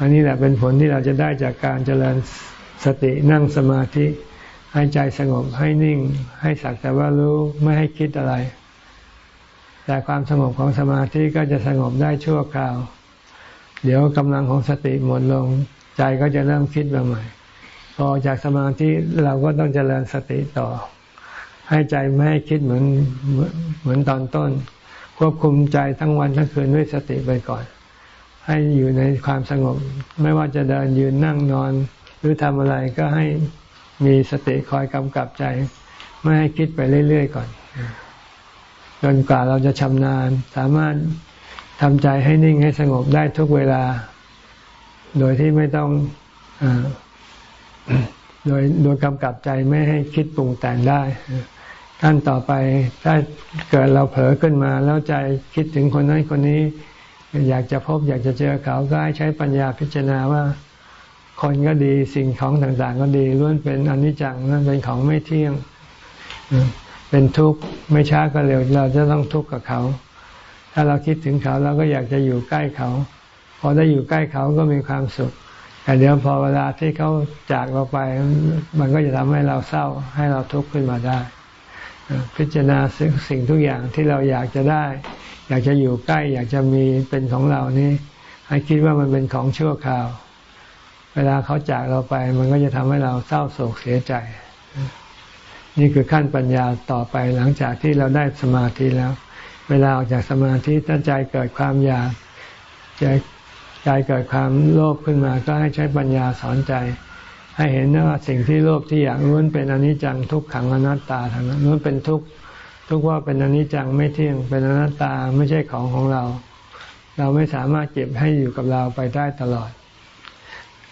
A: อันนี้แหละเป็นผลที่เราจะได้จากการเจริญสตินั่งสมาธิ ให้ใจสงบให้นิ่ง ให้สักแต่ว่ารู้ไม่ให้คิดอะไร แต่ความสงบของสมาธิก็จะสงบได้ชั่วคราว เดี๋ยวกำลังของสติหมดลง ใจก็จะเริ่มคิดมาใหม่ พอจากสมาธิเราก็ต้องเจริญสติต่อ ให้ใจไม่ให้คิดเหมือนเหมือนตอนต้น ควบคุมใจทั้งวันทั้งคืนด้วยสติไปก่อน ให้อยู่ในความสงบ ไม่ว่าจะเดินยืนนั่งนอน หรือทำอะไรก็ให้มีสติคอยกำกับใจ ไม่ให้คิดไปเรื่อยๆก่อน จนกว่าเราจะชำนาญ สามารถทำใจให้นิ่งให้สงบได้ทุกเวลา โดยที่ไม่ต้องอโดยโดยกำกับใจไม่ให้คิดปรุงแต่งได้ขั้นต่อไปถ้าเกิดเราเผลอขึ้นมา แล้วใจคิดถึงคนนั้นคนนี้ อยากจะพบอยากจะเจอเขาก็ให้ใช้ปัญญาพิจารณาว่า คนก็ดีสิ่งของต่างๆ ก็ดีล้วนเป็นอนิจจังนั่นเป็นของไม่เที่ยง เป็นทุกข์ไม่ช้าก็เร็วเราจะต้องทุกข์กับเขา ถ้าเราคิดถึงเขาเราก็อยากจะอยู่ใกล้เขา พอได้อยู่ใกล้เขาก็มีความสุขแต่เดี๋ยวพอเวลาที่เขาจากเราไป มันก็จะทำให้เราเศร้าให้เราทุกข์ขึ้นมาได้ พิจารณาสิ่งทุกอย่างที่เราอยากจะได้ อยากจะอยู่ใกล้ อยากจะมีเป็นของเรานี่ให้คิดว่ามันเป็นของชั่วคราว เวลาเขาจากเราไป มันก็จะทำให้เราเศร้าโศกเสียใจ นี่คือขั้นปัญญาต่อไปหลังจากที่เราได้สมาธิแล้ว เวลาออกจากสมาธิถ้าใจเกิดความอยากใจใจเกิดความโลภขึ้นมา ก็ให้ใช้ปัญญาสอนใจ ให้เห็นว่าสิ่งที่โลภที่อยากล้วนเป็นอนิจจังทุกขังอนัตตาทั้งนั้นล้วนเป็นทุกข์ทุกว่าเป็นอนิจจังไม่เที่ยงเป็นอนัตตาไม่ใช่ของของเรา เราไม่สามารถเก็บให้อยู่กับเราไปได้ตลอด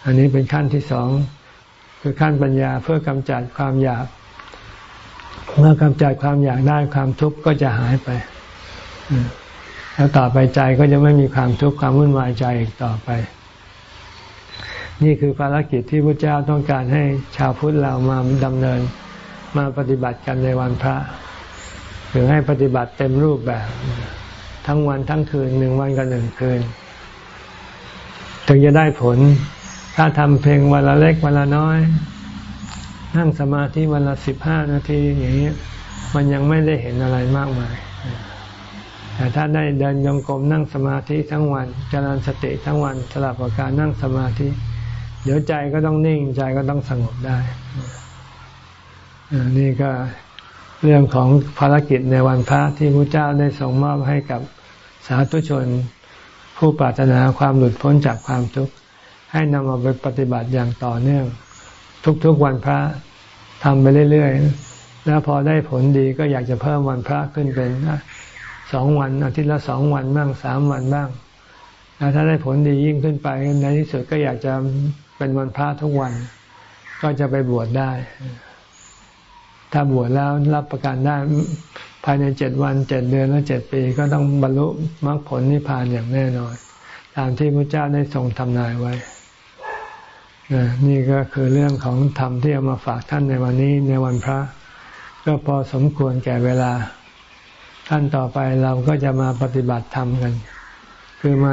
A: อันนี้เป็นขั้นที่สองคือขั้นปัญญาเพื่อกำจัดความอยาก เมื่อกำจัดความอยากได้ความทุกข์ก็จะหายไป แล้วต่อไปใจก็จะไม่มีความทุกข์ความวุ่นวายใจอีกต่อไป นี่คือภารกิจที่พระเจ้าต้องการให้ชาวพุทธเรามาดำเนินมาปฏิบัติกันในวันพระคือให้ปฏิบัติเต็มรูปแบบ ทั้งวันทั้งคืนหนึ่งวันกับหนึ่งคืน ถึงจะได้ผล ถ้าทำเพลงวันละเล็กวันละน้อย นั่งสมาธิวันละสิบห้านาทีอย่างนี้มันยังไม่ได้เห็นอะไรมากมาย แต่ถ้าได้เดินยงกรมนั่งสมาธิทั้งวันเจริญสติทั้งวันสลับกับการนั่งสมาธิ เดี๋ยวใจก็ต้องนิ่งใจก็ต้องสงบได้ นี่ก็เรื่องของภารกิจในวันพระที่พระเจ้าได้ส่งมอบให้กับสาธุชน ผู้ปรารถนาความหลุดพ้นจากความทุกข์ให้นำมาไปปฏิบัติอย่างต่อเนื่อง ทุกๆวันพระทำไปเรื่อยๆ แล้วพอได้ผลดีก็อยากจะเพิ่มวันพระขึ้นเป็นสองวันอาทิตย์ละสองวันบ้างสามวันบ้างแล้วถ้าได้ผลดียิ่งขึ้นไป ในที่สุดก็อยากจะเป็นวันพระทุกวัน ก็จะไปบวชได้ ถ้าบวชแล้วรับประกันได้ภายในเจ็ดวันเจ็ดเดือนและเจ็ดปีก็ต้องบรรลุมรรคผลนิพพานอย่างแน่นอน ตามที่พระเจ้าได้ทรงทำนายไว้ นี่ก็คือเรื่องของธรรมที่เอามาฝากท่านในวันนี้ในวันพระ ก็พอสมควรแก่เวลา ท่านต่อไปเราก็จะมาปฏิบัติธรรมกัน คือมา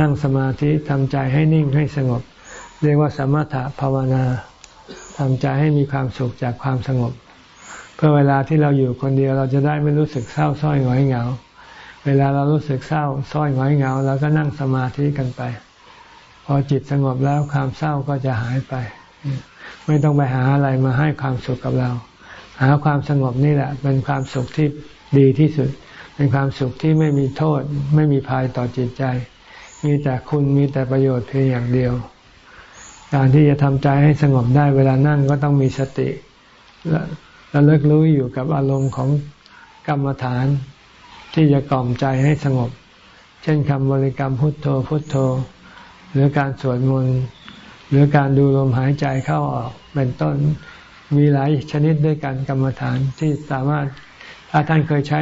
A: นั่งสมาธิทำใจให้นิ่งให้สงบ เรียกว่าสมถะภาวนาทำใจให้มีความสุขจากความสงบ เพื่อเวลาที่เราอยู่คนเดียวเราจะได้ไม่รู้สึกเศร้าส้อยหงอยเหงา เวลาเรารู้สึกเศร้าส้อยหงอยเหงาเราก็นั่งสมาธิกันไป พอจิตสงบแล้วความเศร้าก็จะหายไป ไม่ต้องไปหาอะไรมาให้ความสุขกับเรา หาความสงบนี่แหละ เป็นความสุขที่ดีที่สุด เป็นความสุขที่ไม่มีโทษ ไม่มีภัยต่อจิตใจ มีแต่คุณมีแต่ประโยชน์เพียงอย่างเดียว การที่จะทำใจให้สงบได้เวลานั่งก็ต้องมีสติระลึกรู้อยู่กับอารมณ์ของกรรมฐานที่จะกล่อมใจให้สงบ เช่นคำบริกรรมพุทโธพุทโธ หรือการสวดมนต์หรือการดูลมหายใจเข้าออกเป็นต้นมีหลายชนิดด้วยกันกรรมฐานที่สามารถถ้าท่านเคยใช้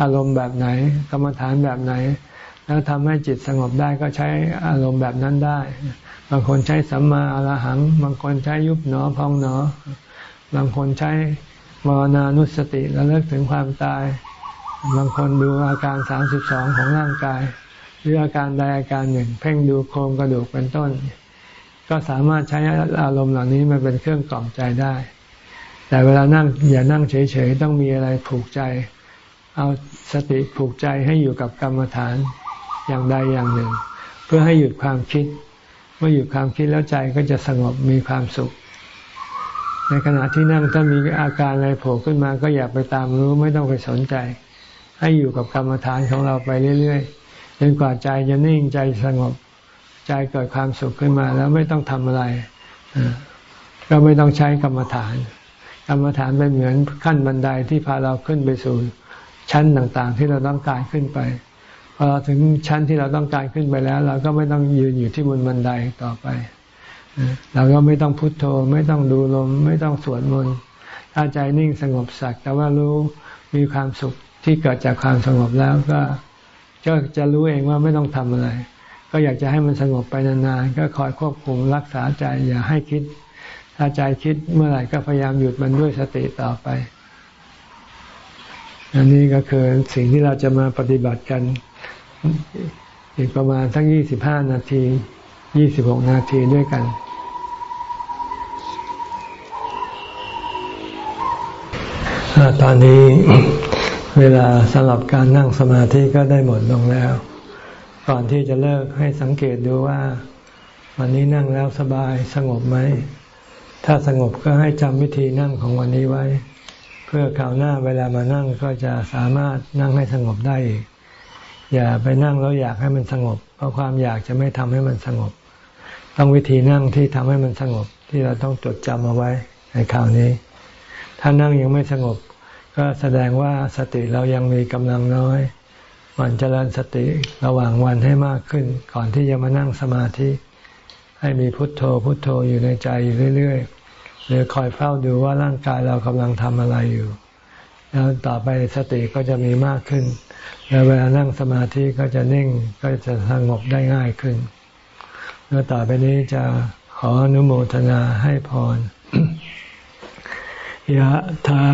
A: อารมณ์แบบไหน กรรมฐานแบบไหน แล้วทำให้จิตสงบได้ก็ใช้อารมณ์แบบนั้นได้ บางคนใช้สัมมาอรหัง บางคนใช้ยุบหนอพองหนอ บางคนใช้มรณานุสติระลึกถึงความตาย บางคนดูอาการสามสิบสองของร่างกาย รืออาการใดอาการหนึ่ง เพ่งดูโครงกระดูกเป็นต้น ก็สามารถใช้อารมณ์เหล่านี้มาเป็นเครื่องกล่อมใจได้ แต่เวลานั่งอย่านั่งเฉยๆ ต้องมีอะไรผูกใจ เอาสติผูกใจให้อยู่กับกรรมฐานอย่างใดอย่างหนึ่ง เพื่อให้หยุดความคิด เมื่อหยุดความคิดแล้วใจก็จะสงบมีความสุขในขณะที่นั่งถ้ามีอาการอะไรโผล่ขึ้นมา ก็อย่าไปตามรู้ไม่ต้องไปสนใจ ให้อยู่กับกรรมฐานของเราไปเรื่อยๆ จนกว่าใจจะนิ่งใจสงบใจเกิดความสุขขึ้นมาแล้วไม่ต้องทำอะไรก็ไม่ต้องใช้กรรมฐาน กรรมฐานเป็นเหมือนขั้นบันไดที่พาเราขึ้นไปสู่ชั้นต่างๆ ที่เราต้องการขึ้นไปพอเราถึงชั้นที่เราต้องการขึ้นไปแล้ว เราก็ไม่ต้องยืนอยู่ที่บนบันไดต่อไปเราก็ไม่ต้องพุโทโธ ไม่ต้องดูลม ไม่ต้องสวดมนต์ถ้าใจนิ่งสงบสักแต่ว่ารู้มีความสุขที่เกิดจากความสงบแล้วก็ ก็จะรู้เองว่าไม่ต้องทำอะไร ก็อยากจะให้มันสงบไปนานๆก็คอยควบคุมรักษาใจอย่าให้คิด ถ้าใจคิดเมื่อไหร่ก็พยายามหยุดมันด้วยสติต่อไป อันนี้ก็คือสิ่งที่เราจะมาปฏิบัติกัน อีกประมาณทั้งยี่สิบห้านาทียี่สิบหกนาทีด้วยกันตอนนี้ เวลาสำหรับการนั่งสมาธิก็ได้หมดลงแล้ว ก่อนที่จะเลิกให้สังเกตดูว่า วันนี้นั่งแล้วสบายสงบไหม ถ้าสงบก็ให้จำวิธีนั่งของวันนี้ไว้ เพื่อคราวหน้าเวลามานั่งก็จะสามารถนั่งให้สงบได้อีก อย่าไปนั่งแล้วอยากให้มันสงบ เพราะความอยากจะไม่ทำให้มันสงบ ต้องวิธีนั่งที่ทำให้มันสงบที่เราต้องจดจำเอาไว้ในคราวนี้ ถ้านั่งยังไม่สงบ ก็แสดงว่าสติเรายังมีกำลังน้อยวันเจริญสติระหว่างวันให้มากขึ้น ก่อนที่จะมานั่งสมาธิ ให้มีพุทโธพุทโธอยู่ในใจอยู่เรื่อยๆหรือคอยเฝ้าดูว่าร่างกายเรากำลังทำอะไรอยู่ แล้วต่อไปสติก็จะมีมากขึ้น แล้วเวลานั่งสมาธิก็จะนิ่งก็จะสงบได้ง่ายขึ้นแล้วต่อไปนี้จะขออนุโมทนาให้พร ยะถา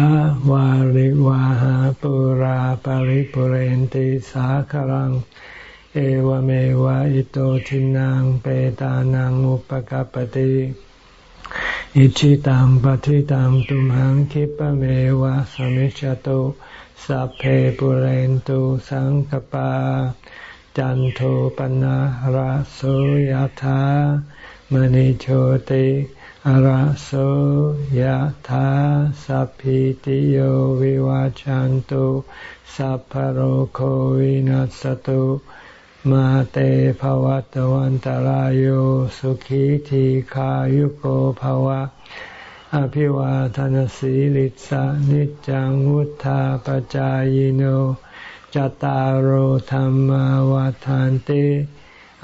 A: วาริวาหาปุราปาริปุเรนติสาครัง เอวเมวะอิโตทินังเปตานังอุปกปติอิชิตังปฏิตังตุมหังคิปเมวะสมิจจตุสัพเพปุเรนตุสังกปา จันโทปนะระโสยธามณิโชติ อระโสยธาสัพพิติโยวิวาจันตุสัพพโรโควินัสตุมาเตภวัตวันตารโยสุขีทีขายุโกภวะ อภิวาทนสีลิสานิจังวุธาปจายโนจตารโหธรรมวาทานติ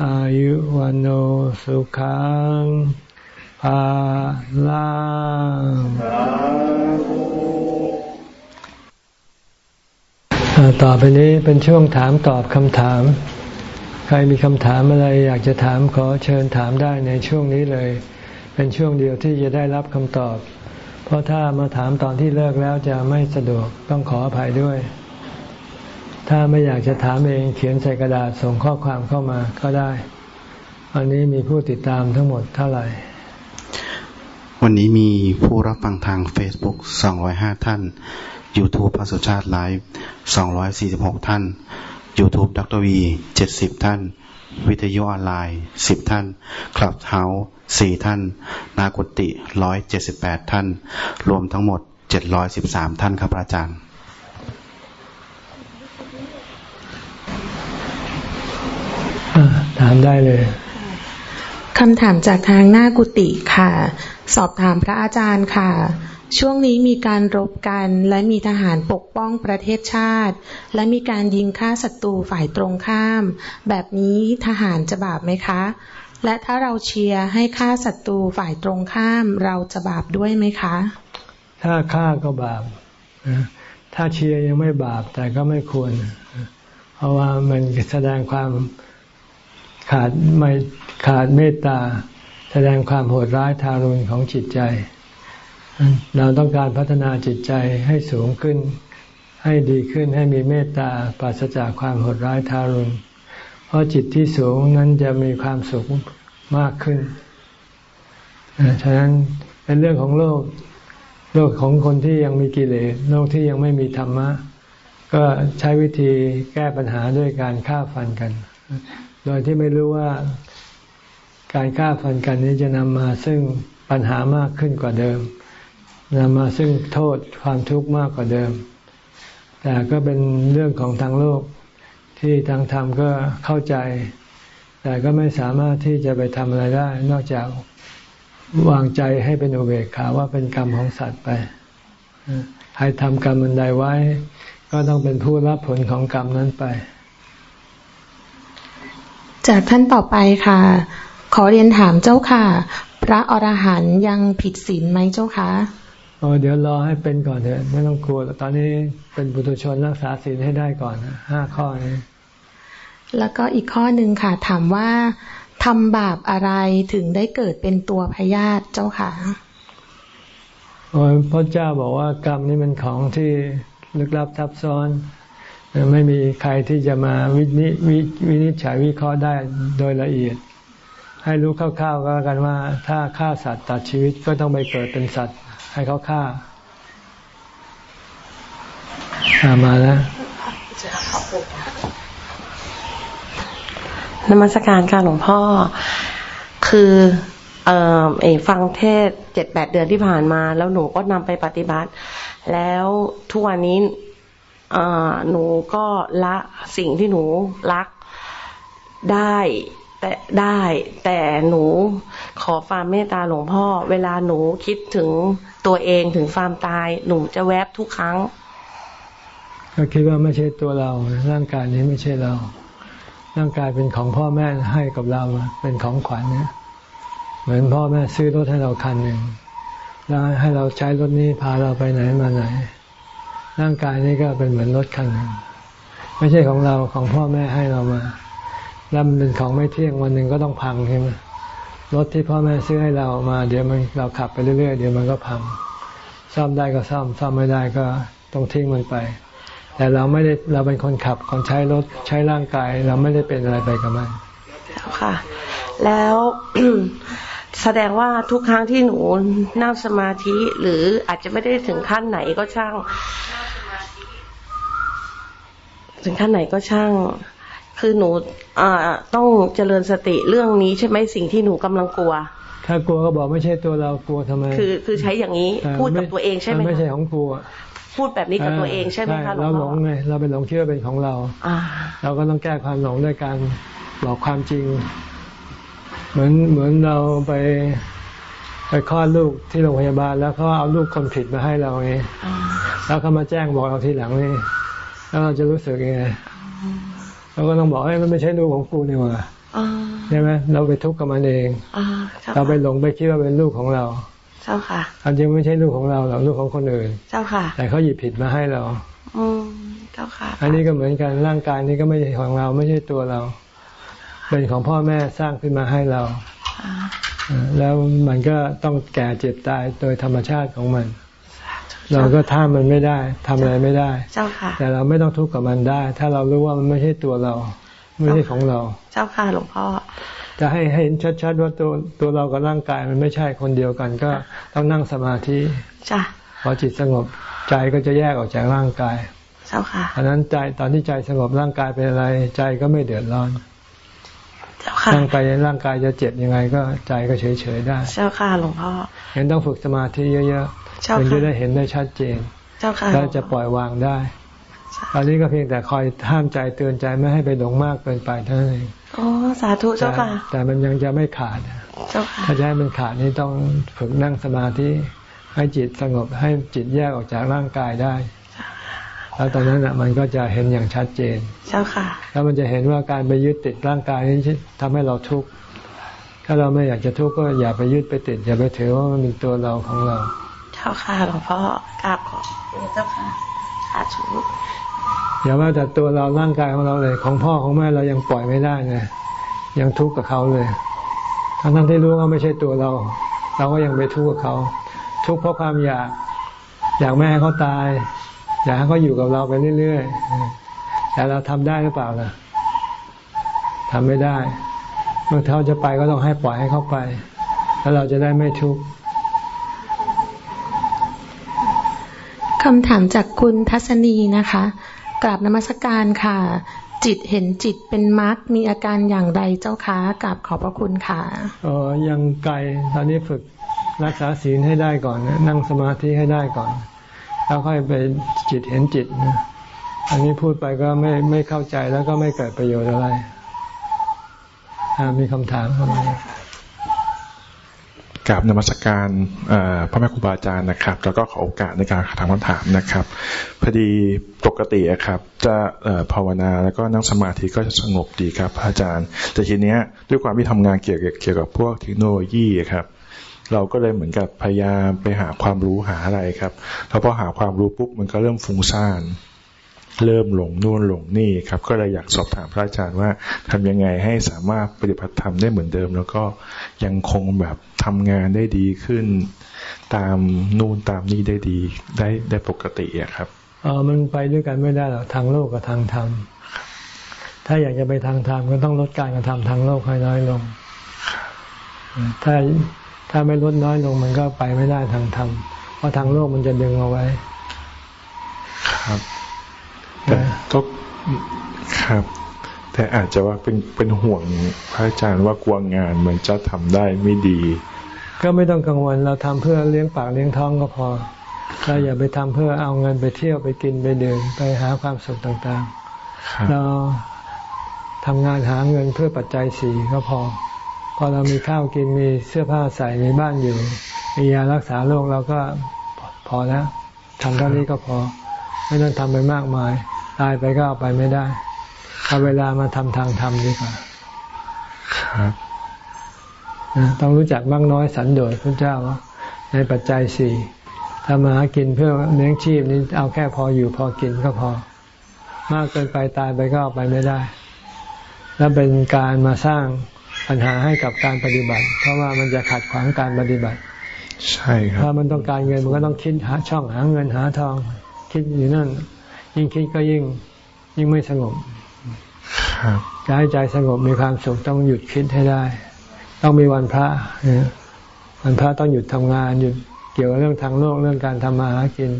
A: อายุวันโอสุขัง ภาลังต่อไปนี้เป็นช่วงถามตอบคำถาม ใครมีคำถามอะไรอยากจะถามขอเชิญถามได้ในช่วงนี้เลย เป็นช่วงเดียวที่จะได้รับคำตอบ เพราะถ้ามาถามตอนที่เลิกแล้วจะไม่สะดวกต้องขออภัยด้วย ถ้าไม่อยากจะถามเองเขียนใส่กระดาษส่งข้อความเข้ามาก็ได้วันนี้มีผู้ติดตามทั้งหมดเท่าไหร่
B: วันนี้มีผู้รับฟังทาง Facebook 205 ท่าน YouTube พระสุชาติไลฟ์246 ท่าน YouTube ดรวีเจ็ดสิบท่าน วิทยุออนไลน์สิบท่าน คลับเฮาส์สี่ท่าน นากุติร้อยเจ็ดสิบแปดท่าน รวมทั้งหมดเจ็ดร้อยสิบสามท่านครับอาจารย์
A: ถามได้เลย
C: คำถามจากทางหน้ากุติค่ะ สอบถามพระอาจารย์ค่ะ ช่วงนี้มีการรบกันและมีทหารปกป้องประเทศชาติ และมีการยิงฆ่าศัตรูฝ่ายตรงข้าม แบบนี้ทหารจะบาปไหมคะ และถ้าเราเชียร์ให้ฆ่าศัตรูฝ่ายตรงข้าม เราจะบาปด้วยไหมคะ
A: ถ้าฆ่าก็บาปถ้าเชียร์ยังไม่บาปแต่ก็ไม่ควร เพราะว่ามันแสดงความขาดไม่ขาดเมตตา แสดงความโหดร้ายทารุณของจิตใจ เราต้องการพัฒนาจิตใจให้สูงขึ้น ให้ดีขึ้นให้มีเมตตาปราศจากความโหดร้ายทารุณ เพราะจิตที่สูงนั้นจะมีความสุขมากขึ้นฉะนั้นเป็นเรื่องของโลก โลกของคนที่ยังมีกิเลส โลกที่ยังไม่มีธรรมะ ก็ใช้วิธีแก้ปัญหาด้วยการฆ่าฟันกัน โดยที่ไม่รู้ว่า การฆ่าฟันกันนี้จะนำมาซึ่งปัญหามากขึ้นกว่าเดิมนำมาซึ่งโทษความทุกข์มากกว่าเดิม แต่ก็เป็นเรื่องของทางโลกที่ทางธรรมก็เข้าใจ แต่ก็ไม่สามารถที่จะไปทำอะไรได้ นอกจากวางใจให้เป็นอุเบกขาว่าเป็นกรรมของสัตว์ไปใครทำกรรมมันใดไว้ ก็ต้องเป็นผู้รับผลของกรรมนั้นไป
C: จากท่านต่อไปค่ะ ขอเรียนถามเจ้าค่ะ พระอรหันยังผิดศีลไหมเจ้าคะ
A: โอ้เดี๋ยวรอให้เป็นก่อนเถอะไม่ต้องกลัวตอนนี้เป็นบุตรชนรักษาศีลให้ได้ก่อนห้าข้อนี้
C: แล้วก็อีกข้อหนึ่งค่ะ ถามว่าทำบาปอะไรถึงได้เกิดเป็นตัวพยาธิเจ้าค่ะ
A: โอ้พระเจ้าบอกว่ากรรมนี่มันของที่ลึกลับซับซ้อน ไม่มีใครที่จะมาวินิวิวินิจฉัยวิเคราะห์ได้โดยละเอียด ให้รู้คร่าวๆก็แล้วกันว่า ถ้าฆ่าสัตว์ตัดชีวิตก็ต้องไปเกิดเป็นสัตว์ ให้เขาฆ่าอามาแล้ว
D: นมัสการค่ะหลวงพ่อ คือเออเอฟังเทศเจ็ดแปดเดือนที่ผ่านมา แล้วหนูก็นำไปปฏิบัติ แล้วทุกวันนี้หนูก็ละสิ่งที่หนูรักได้ แต่ได้แต่หนูขอความเมตตาหลวงพ่อ เวลาหนูคิดถึงตัวเองถึงความตาย หนูจะแวบทุกครั้ง
A: ก็คิดว่าไม่ใช่ตัวเรา ร่างกายนี้ไม่ใช่เรา ร่างกายเป็นของพ่อแม่ให้กับเราเป็นของขวัญเนี่ยเหมือนพ่อแม่ซื้อรถให้เราคันหนึ่งแล้วให้เราใช้รถนี้พาเราไปไหนมาไหน ร่างกายนี้ก็เป็นเหมือนรถคันหนึ่งไม่ใช่ของเราของพ่อแม่ให้เรามา แล้วมันเป็นของไม่เที่ยงวันหนึ่งก็ต้องพังใช่ไหมรถที่พ่อแม่ซื้อให้เรามา เดี๋ยวมันเราขับไปเรื่อยๆเดี๋ยวมันก็พัง ซ่อมได้ก็ซ่อม ซ่อมไม่ได้ก็ต้องทิ้งมันไป แต่เราไม่ได้เราเป็นคนขับคนใช้รถใช้ร่างกาย เราไม่ได้เป็นอะไรไปกับมัน
D: ค่ะ แล้วแสดงว่าทุกครั้งที่หนูนั่งสมาธิ หรืออาจจะไม่ได้ถึงขั้นไหนก็ช่าง ถึงขั้นไหนก็ช่าง คือหนูอ่าต้องเจริญสติเรื่องนี้ใช่ไหมสิ่งที่หนูกำลังกลัว
A: ถ้ากลัวก็บอกไม่ใช่ตัวเรากลัวทำไม
D: คือคือใช้อย่างนี้
A: เออ
D: พูดกับตัวเองใช่ไหม
A: นไม่ใช่
D: คะ
A: ของกลัว
D: พูดแบบนี้กับตัวเองใช่ไหมคะหลว
A: เรา
D: ง
A: หล
D: พ่อง
A: ไงเราไปหลงเชื่อเป็นของเรา
D: อ่า
A: เราก็ต้องแก้ความหลงด้วยการบอกความจริง เหมือนเหมือนเราไปไปคลอดลูกที่โรงพยาบาล แล้วเขาเอาลูกคนผิดมาให้เราไง
D: อ่า
A: แล้วเขามาแจ้งบอกเราทีหลังนี่แล้วเราจะรู้สึกยังไง เราก็ต้องบอกเอ้ยมันไม่ใช่ลูกของกูนี่หว่า
D: อ่า
A: ใช่ไหมเราไปทุกข์กับมันเอง
D: อ่าเจ้า
A: เราไป
D: ค่ะ
A: หลงไปคิดว่าเป็นลูกของเรา
D: เจ้าค่ะ
A: อันจริงไม่ใช่ลูกของเราหรอกลูกของคนอื่น
D: เจ้าค่ะ
A: แต่เขาหยิบผิดมาให้เรา
D: อืมเจ้าค่ะ
A: อันนี้ก็เหมือนกันร่างกายนี้ก็ไม่ใช่ของเราไม่ใช่ตัวเรา เป็นของพ่อแม่สร้างขึ้นมาให้เรา
D: อ่า
A: เออแล้วมันก็ต้องแก่เจ็บตายโดยธรรมชาติของมัน เราก็ท่ามมันไม่ได้ทำอะไรไม่ได้
D: เจ้าค่ะ
A: แต่เราไม่ต้องทุกข์กับมันได้ ถ้าเรารู้ว่ามันไม่ใช่ตัวเรา ไม่ใช่ของเรา
D: เจ้าค่ะหลวงพ่อ
A: จะให้เห็นชัดๆว่าตัวตัวเรากับร่างกายมันไม่ใช่คนเดียวกัน ก็ต้องนั่งสมาธิ
D: จ้ะ
A: พอจิตสงบใจก็จะแยกออกจากร่างกาย
D: เจ้าค่ะ
A: อันนั้นใจตอนที่ใจสงบร่างกายเป็นอะไร ใจก็ไม่เดือดร้อน
D: เจ้าค่ะ
A: ร่างกายร่างกายจะเจ็บยังไงก็ใจก็เฉยๆได้
D: เจ้าค่ะหลวงพ่อ
A: งั้นต้องฝึกสมาธิเยอะ
D: เจ้า
A: ๆ
D: ค่ะ
A: ถึงจะได้เห็นได้ชัดเจน
D: เจ้าค่ะ
A: แล้วจะปล่อยวางได้ตอนนี้ก็เพียงแต่คอยห้ามใจเตือนใจไม่ให้ไปหลงมากเกินไปเท่านั้นเอง
D: โอ้สาธุเจ้า
A: แต่
D: ค่ะ
A: แต่มันยังจะไม่ขาด
D: เจ้าค่ะ
A: ถ้าจะให้มันขาดนี่ต้องฝึกนั่งสมาธิให้จิตสงบให้จิตแยกออกจากร่างกายได้ แล้วตอนนั้นอะมันก็จะเห็นอย่างชัดเจน
D: เจ้าค่ะ
A: แล้วมันจะเห็นว่าการไปยึดติดร่างกายนี้ทำให้เราทุกข์ถ้าเราไม่อยากจะทุกข์ก็อย่าไปยึดไปติด อย่าไปถือว่ามันเป็นตัวเราของเรา
D: เจ้าค่ะหลวงพ่อกราบขอบเจ้าค่ะสาธุ
A: อย่าว่าแต่ตัวเราร่างกายของเราเลย ของพ่อของแม่เรายังปล่อยไม่ได้นะยังทุกข์กับเขาเลย ทั้งทั้งที่รู้ว่าไม่ใช่ตัวเรา เราก็ยังไปทุกข์กับเขา ทุกข์เพราะความอยาก อยากไม่ให้เขาตาย อยากให้เขาอยู่กับเราไปเรื่อยๆแต่เราทำได้หรือเปล่าล่ะทำไม่ได้ เมื่อเขาจะไปก็ต้องให้ปล่อยให้เขาไป แล้วเราจะได้ไม่ทุกข์ำ
C: ถามจากคุณทัศนีนะคะกราบนมัสการค่ะ จิตเห็นจิตเป็นมรรคมีอาการอย่างไรเจ้าคะกราบขอบพระคุณค่ะ
A: เออยังไกลตอนนี้ฝึกรักษาศีลให้ได้ก่อนนั่งสมาธิให้ได้ก่อน แล้วค่อยไปจิตเห็นจิตนะอันนี้พูดไปก็ไม่ไม่เข้าใจแล้วก็ไม่เกิดประโยชน์อะไรมีคำถามเข้ามา
E: กราบนมัสการพระแม่ครูบาอาจารย์นะครับ แล้วก็ขอโอกาสในการถามคำถามนะครับ พอดีปกติครับ จะภาวนาแล้วก็นั่งสมาธิก็จะสงบดีครับพระอาจารย์ แต่ทีเนี้ยด้วยความที่ทำงานเกี่ยวกับเกี่ยวกับพวกเทคโนโลยีครับ เราก็เลยเหมือนกับพยายามไปหาความรู้หาอะไรครับ แล้วพอหาความรู้ปุ๊บมันก็เริ่มฟุ้งซ่าน เริ่มหลงนู่นหลงนี่ครับ ก็เลยอยากสอบถามพระอาจารย์ว่าทำยังไงให้สามารถปฏิบัติธรรมได้เหมือนเดิม แล้วก็ยังคงแบบทำงานได้ดีขึ้น ตามนู่นตามนี่ได้ดีได้ได้ปกติอะครับ
A: เออมันไปด้วยกันไม่ได้หรอกทางโลกกับทางธรรมถ้าอยากจะไปทางธรรมก็ต้องลดการกระทำทางโลกให้น้อยลง ถ้าถ้าไม่ลดน้อยลงมันก็ไปไม่ได้ทางธรรมเพราะทางโลกมันจะดึงเอาไว้
E: ครับ แต่ก็ครับ แต่อาจจะว่าเป็นเป็นห่วงพระอาจารย์ว่ากลัวงานมันจะทำได้ไม่ดี
A: ก็ไม่ต้องกังวลเราทำเพื่อเลี้ยงปากเลี้ยงท้องก็พอเราอย่าไปทำเพื่อเอาเงินไปเที่ยวไปกินไปดื่มไปหาความสุขต่าง
E: ครับ
A: ๆเราทำงานหาเงินเพื่อปัจจัยสี่ก็พอ พอเรามีข้าวกินมีเสื้อผ้าใส่มีบ้านอยู่มียารักษาโรคเราก็พอแล้วทำเท่านี้ก็พอ ไม่ต้องทำไปมากมาย ตายไปก็เอาไปไม่ได้เอาเวลามาทำทางธรรมดีกว่า
E: ครับ
A: นะต้องรู้จักบ้างน้อยสันโดษพระเจ้าว่าในปัจจัยสี่ถ้ามาหากินเพื่อเลี้ยงชีพนี้เอาแค่พออยู่พอกินก็พอ มากเกินไปตายไปก็เอาไปไม่ได้ และเป็นการมาสร้างปัญหาให้กับการปฏิบัติ เพราะว่ามันจะขัดขวางการปฏิบัติ
E: ใช่ครั
A: ถ้า
E: บ
A: มันต้องการเงินมันก็ต้องคิดหาช่องหาเงินหาทอง คิดอยู่นั่น ยิ่งคิดก็ยิ่งยิ่งไม่สงบ
E: ครับ
A: จะให้ใจสงบมีความสุขต้องหยุดคิดให้ได้ ต้องมีวันพระเนี่ยวันพระต้องหยุดทำงาน หยุดเกี่ยวกับเรื่องทางโลกเรื่องการทำมาหากิน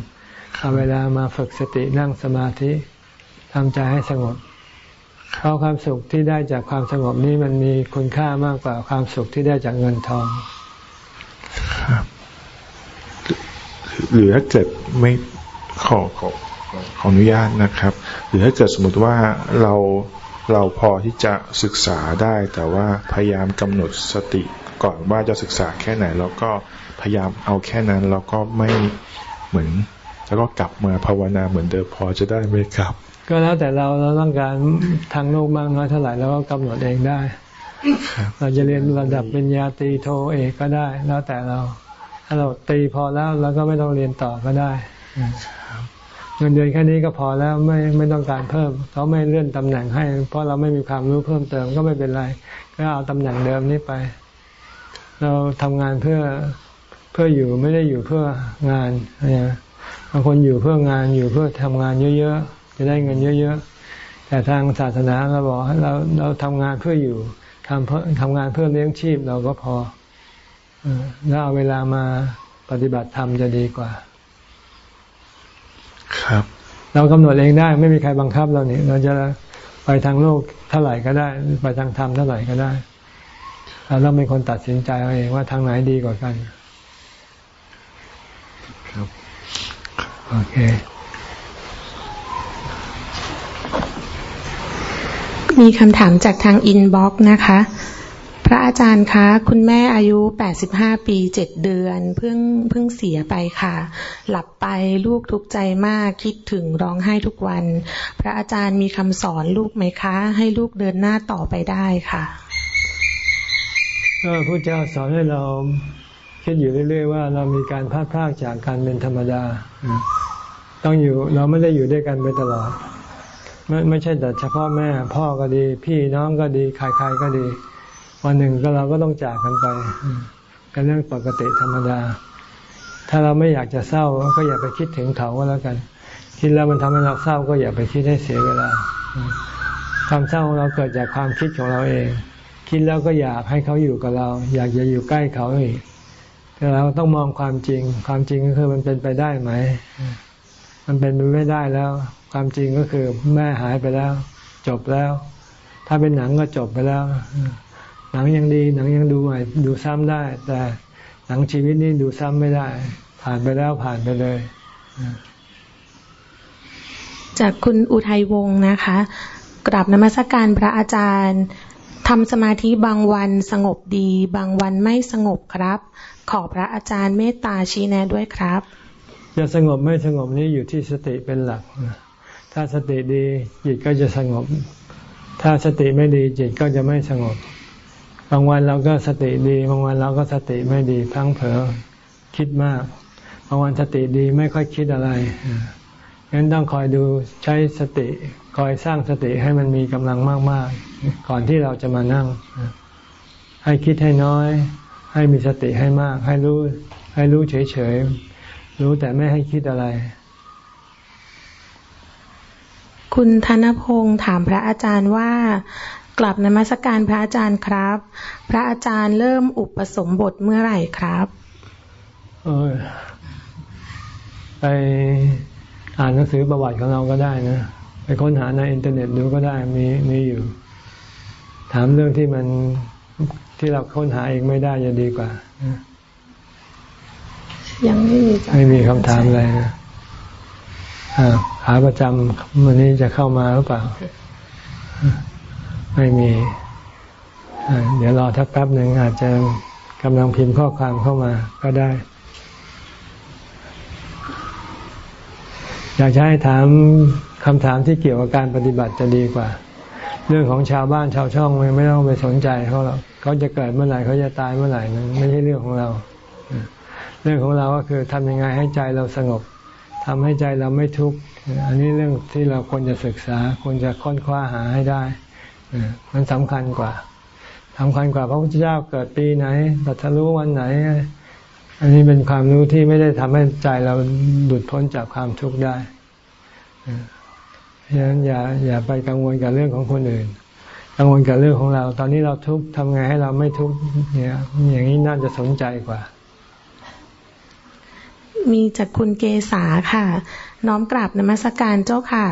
A: เอาเวลามาฝึกสตินั่งสมาธิทำใจให้สงบเพราะความสุขที่ได้จากความสงบนี้มันมีคุณค่ามากกว่าความสุขที่ได้จากเงินทอง
E: ครับหรือถ้าเกิดไม่ขอขอ ขออนุญาตนะครับ หรือถ้าเกิดสมมติว่าเราเราพอที่จะศึกษาได้ แต่ว่าพยายามกำหนดสติก่อนว่าจะศึกษาแค่ไหน แล้วก็พยายามเอาแค่นั้น แล้วก็ไม่เหมือน แล้วก็กลับมาภาวนาเหมือนเดิมพอจะได้ไหมครับ
A: ก็แล้วแต่เราเราต้องการทางโลกมากน้อยเท่าไหร่เราก็กำหนดเองได้ เราจะเรียนระดับปริญญาตรีโทเอกก็ได้ แล้วแต่เรา ถ้าเราตีพอแล้วเราก็ไม่ต้องเรียนต่อก็ได้ เงินเดือนแค่นี้ก็พอแล้วไม่ไม่ต้องการเพิ่ม เขาไม่เลื่อนตำแหน่งให้ เพราะเราไม่มีความรู้เพิ่มเติมก็ไม่เป็นไร ก็เอาตำแหน่งเดิมนี้ไป เราทำงานเพื่อเพื่ออยู่ไม่ได้อยู่เพื่องานนะบางคนอยู่เพื่องานอยู่เพื่อทำงานเยอะๆจะได้เงินเยอะๆแต่ทางศาสนาเราบอกเราเราทำงานเพื่ออยู่ทำเพื่อทำงานเพื่อเลี้ยงชีพเราก็พอแล้วเอาเวลามาปฏิบัติธรรมจะดีกว่า
E: ครับ
A: เรากำหนดเองได้ไม่มีใครบังคับเราเนี่ยเราจะไปทางโลกเท่าไหร่ก็ได้ ไปทางธรรมเท่าไหร่ก็ได้เราต้องเป็นคนตัดสินใจเอาเองว่าทางไหนดีกว่ากัน
E: ครับ
A: โอเค
C: มีคำถามจากทาง inbox นะคะ พระอาจารย์คะ คุณแม่อายุ 85 ปี 7 เดือน เพิ่งเพิ่งเสียไปค่ะ หลับไปลูกทุกข์ใจมากคิดถึงร้องไห้ทุกวัน พระอาจารย์มีคำสอนลูกไหมคะ ให้ลูกเดินหน้าต่อไปได้ค่ะ
A: ก็พระเจ้าสอนให้เราคิดอยู่เรื่อย ๆ ว่าเรามีการพลัดพรากจากกันเป็นธรรมดา ต้องอยู่เราไม่ได้อยู่ด้วยกันไปตลอด ไม่ไม่ใช่แต่เฉพาะแม่ พ่อก็ดี พี่น้องก็ดีใครๆก็ดี วันหนึ่งก็เราก็ต้องจากกันไปเป็นเรื่องปกติธรรมดา ถ้าเราไม่อยากจะเศร้าก็อย่าไปคิดถึงเขาก็แล้วกัน คิดแล้วมันทำให้เราเศร้าก็อย่าไปคิดให้เสียเวลา ความเศร้าของเราเกิดจากความคิดของเราเอง คิดแล้วก็อยากให้เขาอยู่กับเรา อยากจะอยู่ใกล้เขาอีกแต่เราต้องมองความจริง ความจริงก็คือมันเป็นไปได้ไหม มันเป็นไปไม่ได้แล้ว ความจริงก็คือแม่หายไปแล้ว จบแล้ว ถ้าเป็นหนังก็จบไปแล้ว หนังยังดีหนังยังดูใหม่ดูซ้ำได้ แต่หนังชีวิตนี่ดูซ้ำไม่ได้ ผ่านไปแล้วผ่านไปเลย
C: จากคุณอุทัยวงศ์นะคะ กราบนมัสการพระอาจารย์ทำสมาธิบางวันสงบดี บางวันไม่สงบครับ ขอพระอาจารย์เมตตาชี้แนะด้วยครับ
A: จะสงบไม่สงบนี้อยู่ที่สติเป็นหลัก ถ้าสติดีจิตก็จะสงบ ถ้าสติไม่ดีจิตก็จะไม่สงบ บางวันเราก็สติดี บางวันเราก็สติไม่ดีพังเผลอคิดมาก บางวันสติดีไม่ค่อยคิดอะไรงั้นต้องคอยดูใช้สติ คอยสร้างสติให้มันมีกำลังมาก ๆ ก่อนที่เราจะมานั่ง ให้คิดให้น้อย ให้มีสติให้มาก ให้รู้ ให้รู้เฉย ๆ รู้แต่ไม่ให้คิดอะไร
C: คุณธนพงศ์ถามพระอาจารย์ว่า กลับนมัสการพระอาจารย์ครับ พระอาจารย์เริ่มอุปสมบทเมื่อไหร่ครับ
A: ไปอ่านหนังสือประวัติของเราก็ได้นะ ไปค้นหาในอินเทอร์เน็ตดูก็ได้มีมีอยู่ ถามเรื่องที่มันที่เราค้นหาเองไม่ได้จะดีกว่า
C: ยังไม่มี
A: ไม่มีคำถามอะไรนะขาประจำวันนี้จะเข้ามาหรือเปล่า ไม่มี เดี๋ยวรอทักแป๊บหนึ่งอาจจะกำลังพิมพ์ข้อความเข้ามาก็ได้ อยากจะให้ถามคำถามที่เกี่ยวกับการปฏิบัติจะดีกว่า เรื่องของชาวบ้านชาวช่องไม่ต้องไปสนใจเขาหรอกเขาจะเกิดเมื่อไหร่เขาจะตายเมื่อไหร่นั้นไม่ใช่เรื่องของเรา เรื่องของเราก็คือทำยังไงให้ใจเราสงบทำให้ใจเราไม่ทุกข์ อันนี้เรื่องที่เราควรจะศึกษา ควรจะค้นคว้าหาให้ได้ มันสำคัญกว่าสำคัญกว่าพระพุทธเจ้าเกิดปีไหนตัทรู้วันไหน อันนี้เป็นความรู้ที่ไม่ได้ทำให้ใจเราหลุดพ้นจากความทุกข์ได้เพราะฉะนั้นอย่าอย่าไปกังวลกับเรื่องของคนอื่น กังวลกับเรื่องของเรา ตอนนี้เราทุกข์ทำไงให้เราไม่ทุกข์เนี่ยอย่างนี้น่าจะสนใจกว่า
C: มีจากคุณเกษาค่ะ น้อมกราบนมัสการเจ้าค่ะ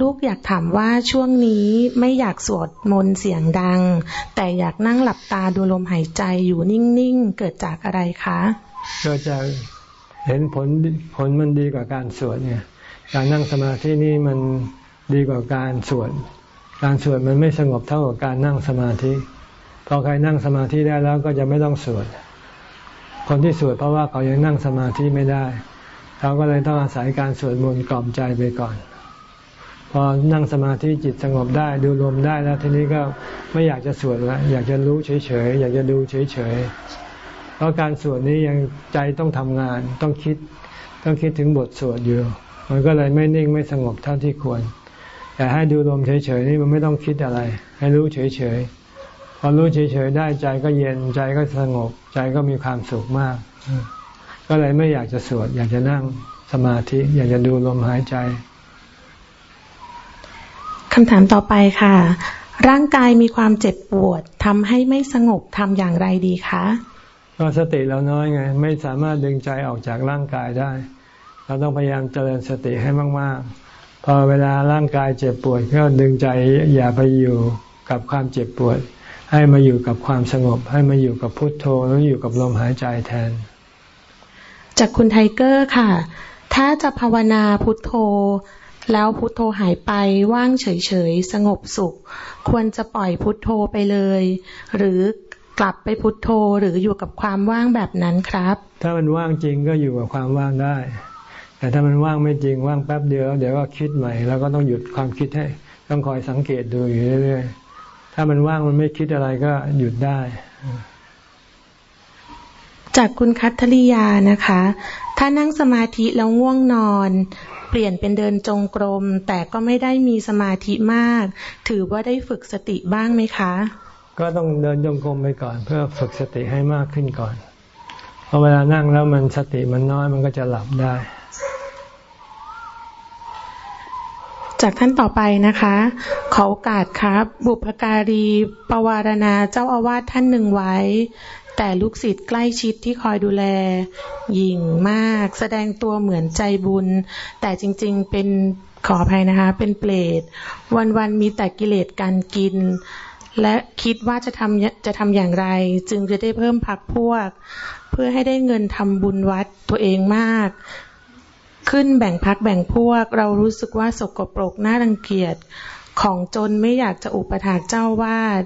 C: ลูกอยากถามว่าช่วงนี้ไม่อยากสวดมนต์เสียงดัง แต่อยากนั่งหลับตาดูลมหายใจอยู่นิ่งๆ เกิดจากอะไรคะ
A: เกิดจากเห็นผลผลมันดีกว่าการสวดเนี่ย การนั่งสมาธินี่มันดีกว่าการสวด การสวดมันไม่สงบเท่ากับการนั่งสมาธิ พอใครนั่งสมาธิได้แล้วก็จะไม่ต้องสวด คนที่สวดเพราะว่าเขายังนั่งสมาธิไม่ได้ เขาก็เลยต้องอาศัยการสวดมนต์กล่อมใจไปก่อน อนั่งสมาธิจิตสงบได้ดูลมได้แล้วทีนี้ก็ไม่อยากจะสวดแล้วอยากจะรู้เฉยๆอยากจะดูเฉยๆเพราะการสวดนี้ยังใจต้องทำงานต้องคิดต้องคิดถึงบทสวดอยู่ มันก็เลยไม่นิ่งไม่สงบเท่าที่ควร แต่ให้ดูลมเฉยๆนี่มันไม่ต้องคิดอะไร ให้รู้เฉยๆพอรู้เฉยๆได้ใจก็เย็นใจก็สงบ ใจก็มีความสุขมาก ก็เลยไม่อยากจะสวด อยากจะนั่งสมาธิ อยากจะดูลมหายใจ
C: คำถามต่อไปค่ะ ร่างกายมีความเจ็บปวดทำให้ไม่สงบทำอย่างไรดีคะ
A: ก็สติเราน้อยไง ไม่สามารถดึงใจออกจากร่างกายได้ เราต้องพยายามเจริญสติให้มาก ๆ พอเวลาร่างกายเจ็บปวดก็ดึงใจอย่าไปอยู่กับความเจ็บปวด ให้มาอยู่กับความสงบ ให้มาอยู่กับพุทโธแล้วอยู่กับลมหายใจแทน
C: จากคุณไทเกอร์ค่ะ ถ้าจะภาวนาพุทโธ แล้วพุทโธหายไปว่างเฉยๆ สงบสุข ควรจะปล่อยพุทโธไปเลย หรือกลับไปพุทโธหรืออยู่กับความว่างแบบนั้นครับ
A: ถ้ามันว่างจริงก็อยู่กับความว่างได้ แต่ถ้ามันว่างไม่จริงว่างแป๊บเดียว เดี๋ยวก็คิดใหม่ แล้วก็ต้องหยุดความคิดให้ ต้องคอยสังเกตดูอยู่เรื่อยๆถ้ามันว่างมันไม่คิดอะไรก็หยุดได้
C: จากคุณคัทริยานะคะ ถ้านั่งสมาธิแล้วง่วงนอน เปลี่ยนเป็นเดินจงกรม แต่ก็ไม่ได้มีสมาธิมาก ถือว่าได้ฝึกสติบ้างไหมคะ
A: ก็ต้องเดินจงกรมไปก่อน เพื่อฝึกสติให้มากขึ้นก่อนพอเวลานั่งแล้วมันสติมันน้อยมันก็จะหลับได้
C: จากท่านต่อไปนะคะ ขอโอกาสครับ บุพการีปวารณาเจ้าอาวาสท่านหนึ่งไว้ แต่ลูกศิษย์ใกล้ชิดที่คอยดูแล หยิ่งมาก แสดงตัวเหมือนใจบุญ แต่จริงๆเป็นขออภัยนะคะ เป็นเปรตวันๆมีแต่กิเลสการกิน และคิดว่าจะทำจะทำอย่างไร จึงจะได้เพิ่มพักพวก เพื่อให้ได้เงินทำบุญวัดตัวเองมาก ขึ้นแบ่งพักแบ่งพวก เรารู้สึกว่าสกปรกน่ารังเกียจของจนไม่อยากจะอุปถากเจ้าวาด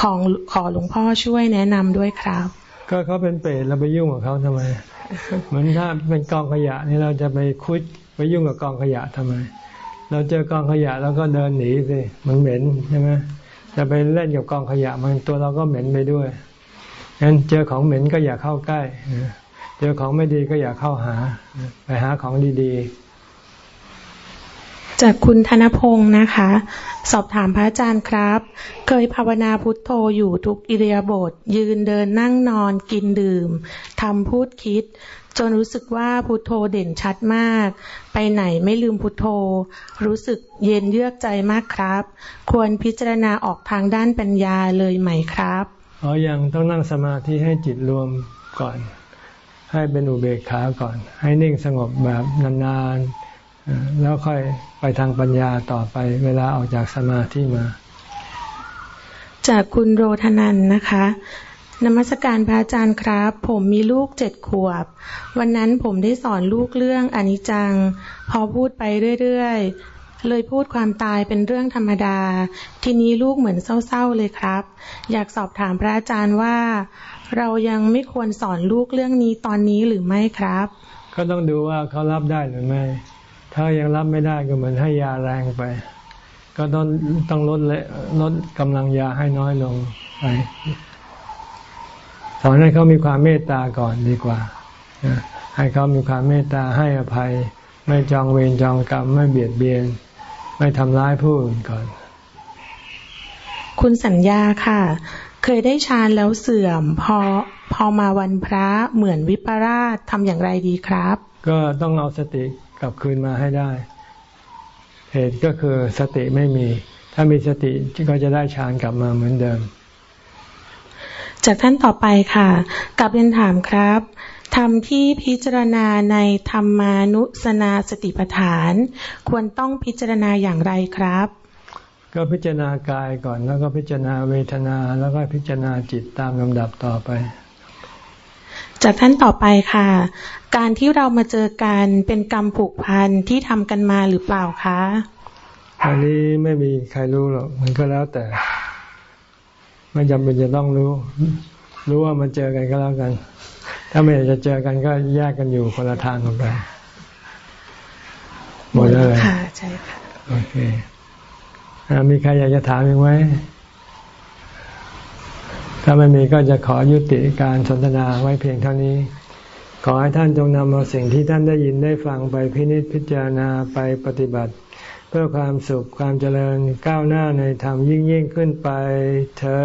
C: ของขอหลวงพ่อช่วยแนะนำด้วยครับ
A: ก็เขาเป็นเปรตเราไปยุ่งกับเขาทำไม เหมือนถ้าเป็นกองขยะนี่เราจะไปคุยไปยุ่งกับกองขยะทำไม เราเจอกองขยะแล้วก็เดินหนีสิมันเหม็นใช่ไหมจะไปเล่นกับกองขยะมันตัวเราก็เหม็นไปด้วยงั้นเจอของเหม็นก็อย่าเข้าใกล้ เจอของไม่ดีก็อย่าเข้าหา ไปหาของดี
C: ๆ จากคุณธนพงศ์นะคะ สอบถามพระอาจารย์ครับ เคยภาวนาพุทโธอยู่ทุกอิเดียบทยืนเดินนั่งนอนกินดื่มทำพูดคิด จนรู้สึกว่าพุทโธเด่นชัดมาก ไปไหนไม่ลืมพุทโธ รู้สึกเย็นเยือกใจมากครับ ควรพิจารณาออกทางด้านปัญญาเลยไหมครับ
A: อ๋อยังต้องนั่งสมาธิให้จิตรวมก่อน ให้เป็นอุเบกขาก่อน ให้นิ่งสงบแบบนานๆ แล้วค่อยไปทางปัญญาต่อไปเวลาออกจากสมาธิมา
C: จากคุณโรธนันนะคะนมัสการพระอาจารย์ครับ ผมมีลูกเจ็ดขวบ วันนั้นผมได้สอนลูกเรื่องอนิจจัง พอพูดไปเรื่อยๆ เลยพูดความตายเป็นเรื่องธรรมดา ทีนี้ลูกเหมือนเศร้าๆเลยครับ อยากสอบถามพระอาจารย์ว่า เรายังไม่ควรสอนลูกเรื่องนี้ตอนนี้หรือไม่ครับ
A: ก็ต้องดูว่าเขารับได้หรือไม่ ถ้ายังรับไม่ได้ก็เหมือนให้ยาแรงไป ก็ต้องต้องลดเลลดกำลังยาให้น้อยลงไปสอนให้เขามีความเมตตาก่อนดีกว่า ให้เขามีความเมตตาให้อภัย ไม่จองเวรจองกรรม ไม่เบียดเบียน ไม่ทำร้ายผู้อื่นก่อน
C: คุณสัญญาค่ะ เคยได้ฌานแล้วเสื่อม พอพอมาวันพระเหมือนวิปราชทำอย่างไรดีครับ
A: ก็ต้องเอาสติ กลับคืนมาให้ได้ เหตุก็คือสติไม่มี ถ้ามีสติก็จะได้ฌานกลับมาเหมือนเดิม
C: จากท่านต่อไปค่ะกลับเรียนถามครับธรรมที่พิจารณาในธรรมานุสนาสติปัฏฐาน ควรต้องพิจารณาอย่างไรครับ
A: ก็พิจารณากายก่อนแล้วก็พิจารณาเวทนาแล้วก็พิจารณาจิตตามลำดับต่อไป
C: จากท่านต่อไปค่ะ การที่เรามาเจอกันเป็นกรรมผูกพันที่ทำกันมาหรือเปล่าคะ
A: อันนี้ไม่มีใครรู้หรอกมันก็แล้วแต่ ไม่จำเป็นจะต้องรู้ รู้ว่ามันเจอกันก็แล้วกัน ถ้าไม่อยากจะเจอกันก็แยกกันอยู่คนละทางกันไปหมดแล้วเลย
C: ค่ะใช่ค่ะ
A: โอเคอ่ามีใครอยากจะถามอีกไหม ถ้าไม่มีก็จะขอยุติการสนทนาไว้เพียงเท่านี้ ขอให้ท่านจงนำเอาสิ่งที่ท่านได้ยินได้ฟังไปพินิจพิจารณาไปปฏิบัติ เพื่อความสุขความเจริญก้าวหน้าในธรรมยิ่งยิ่งขึ้นไปเธอ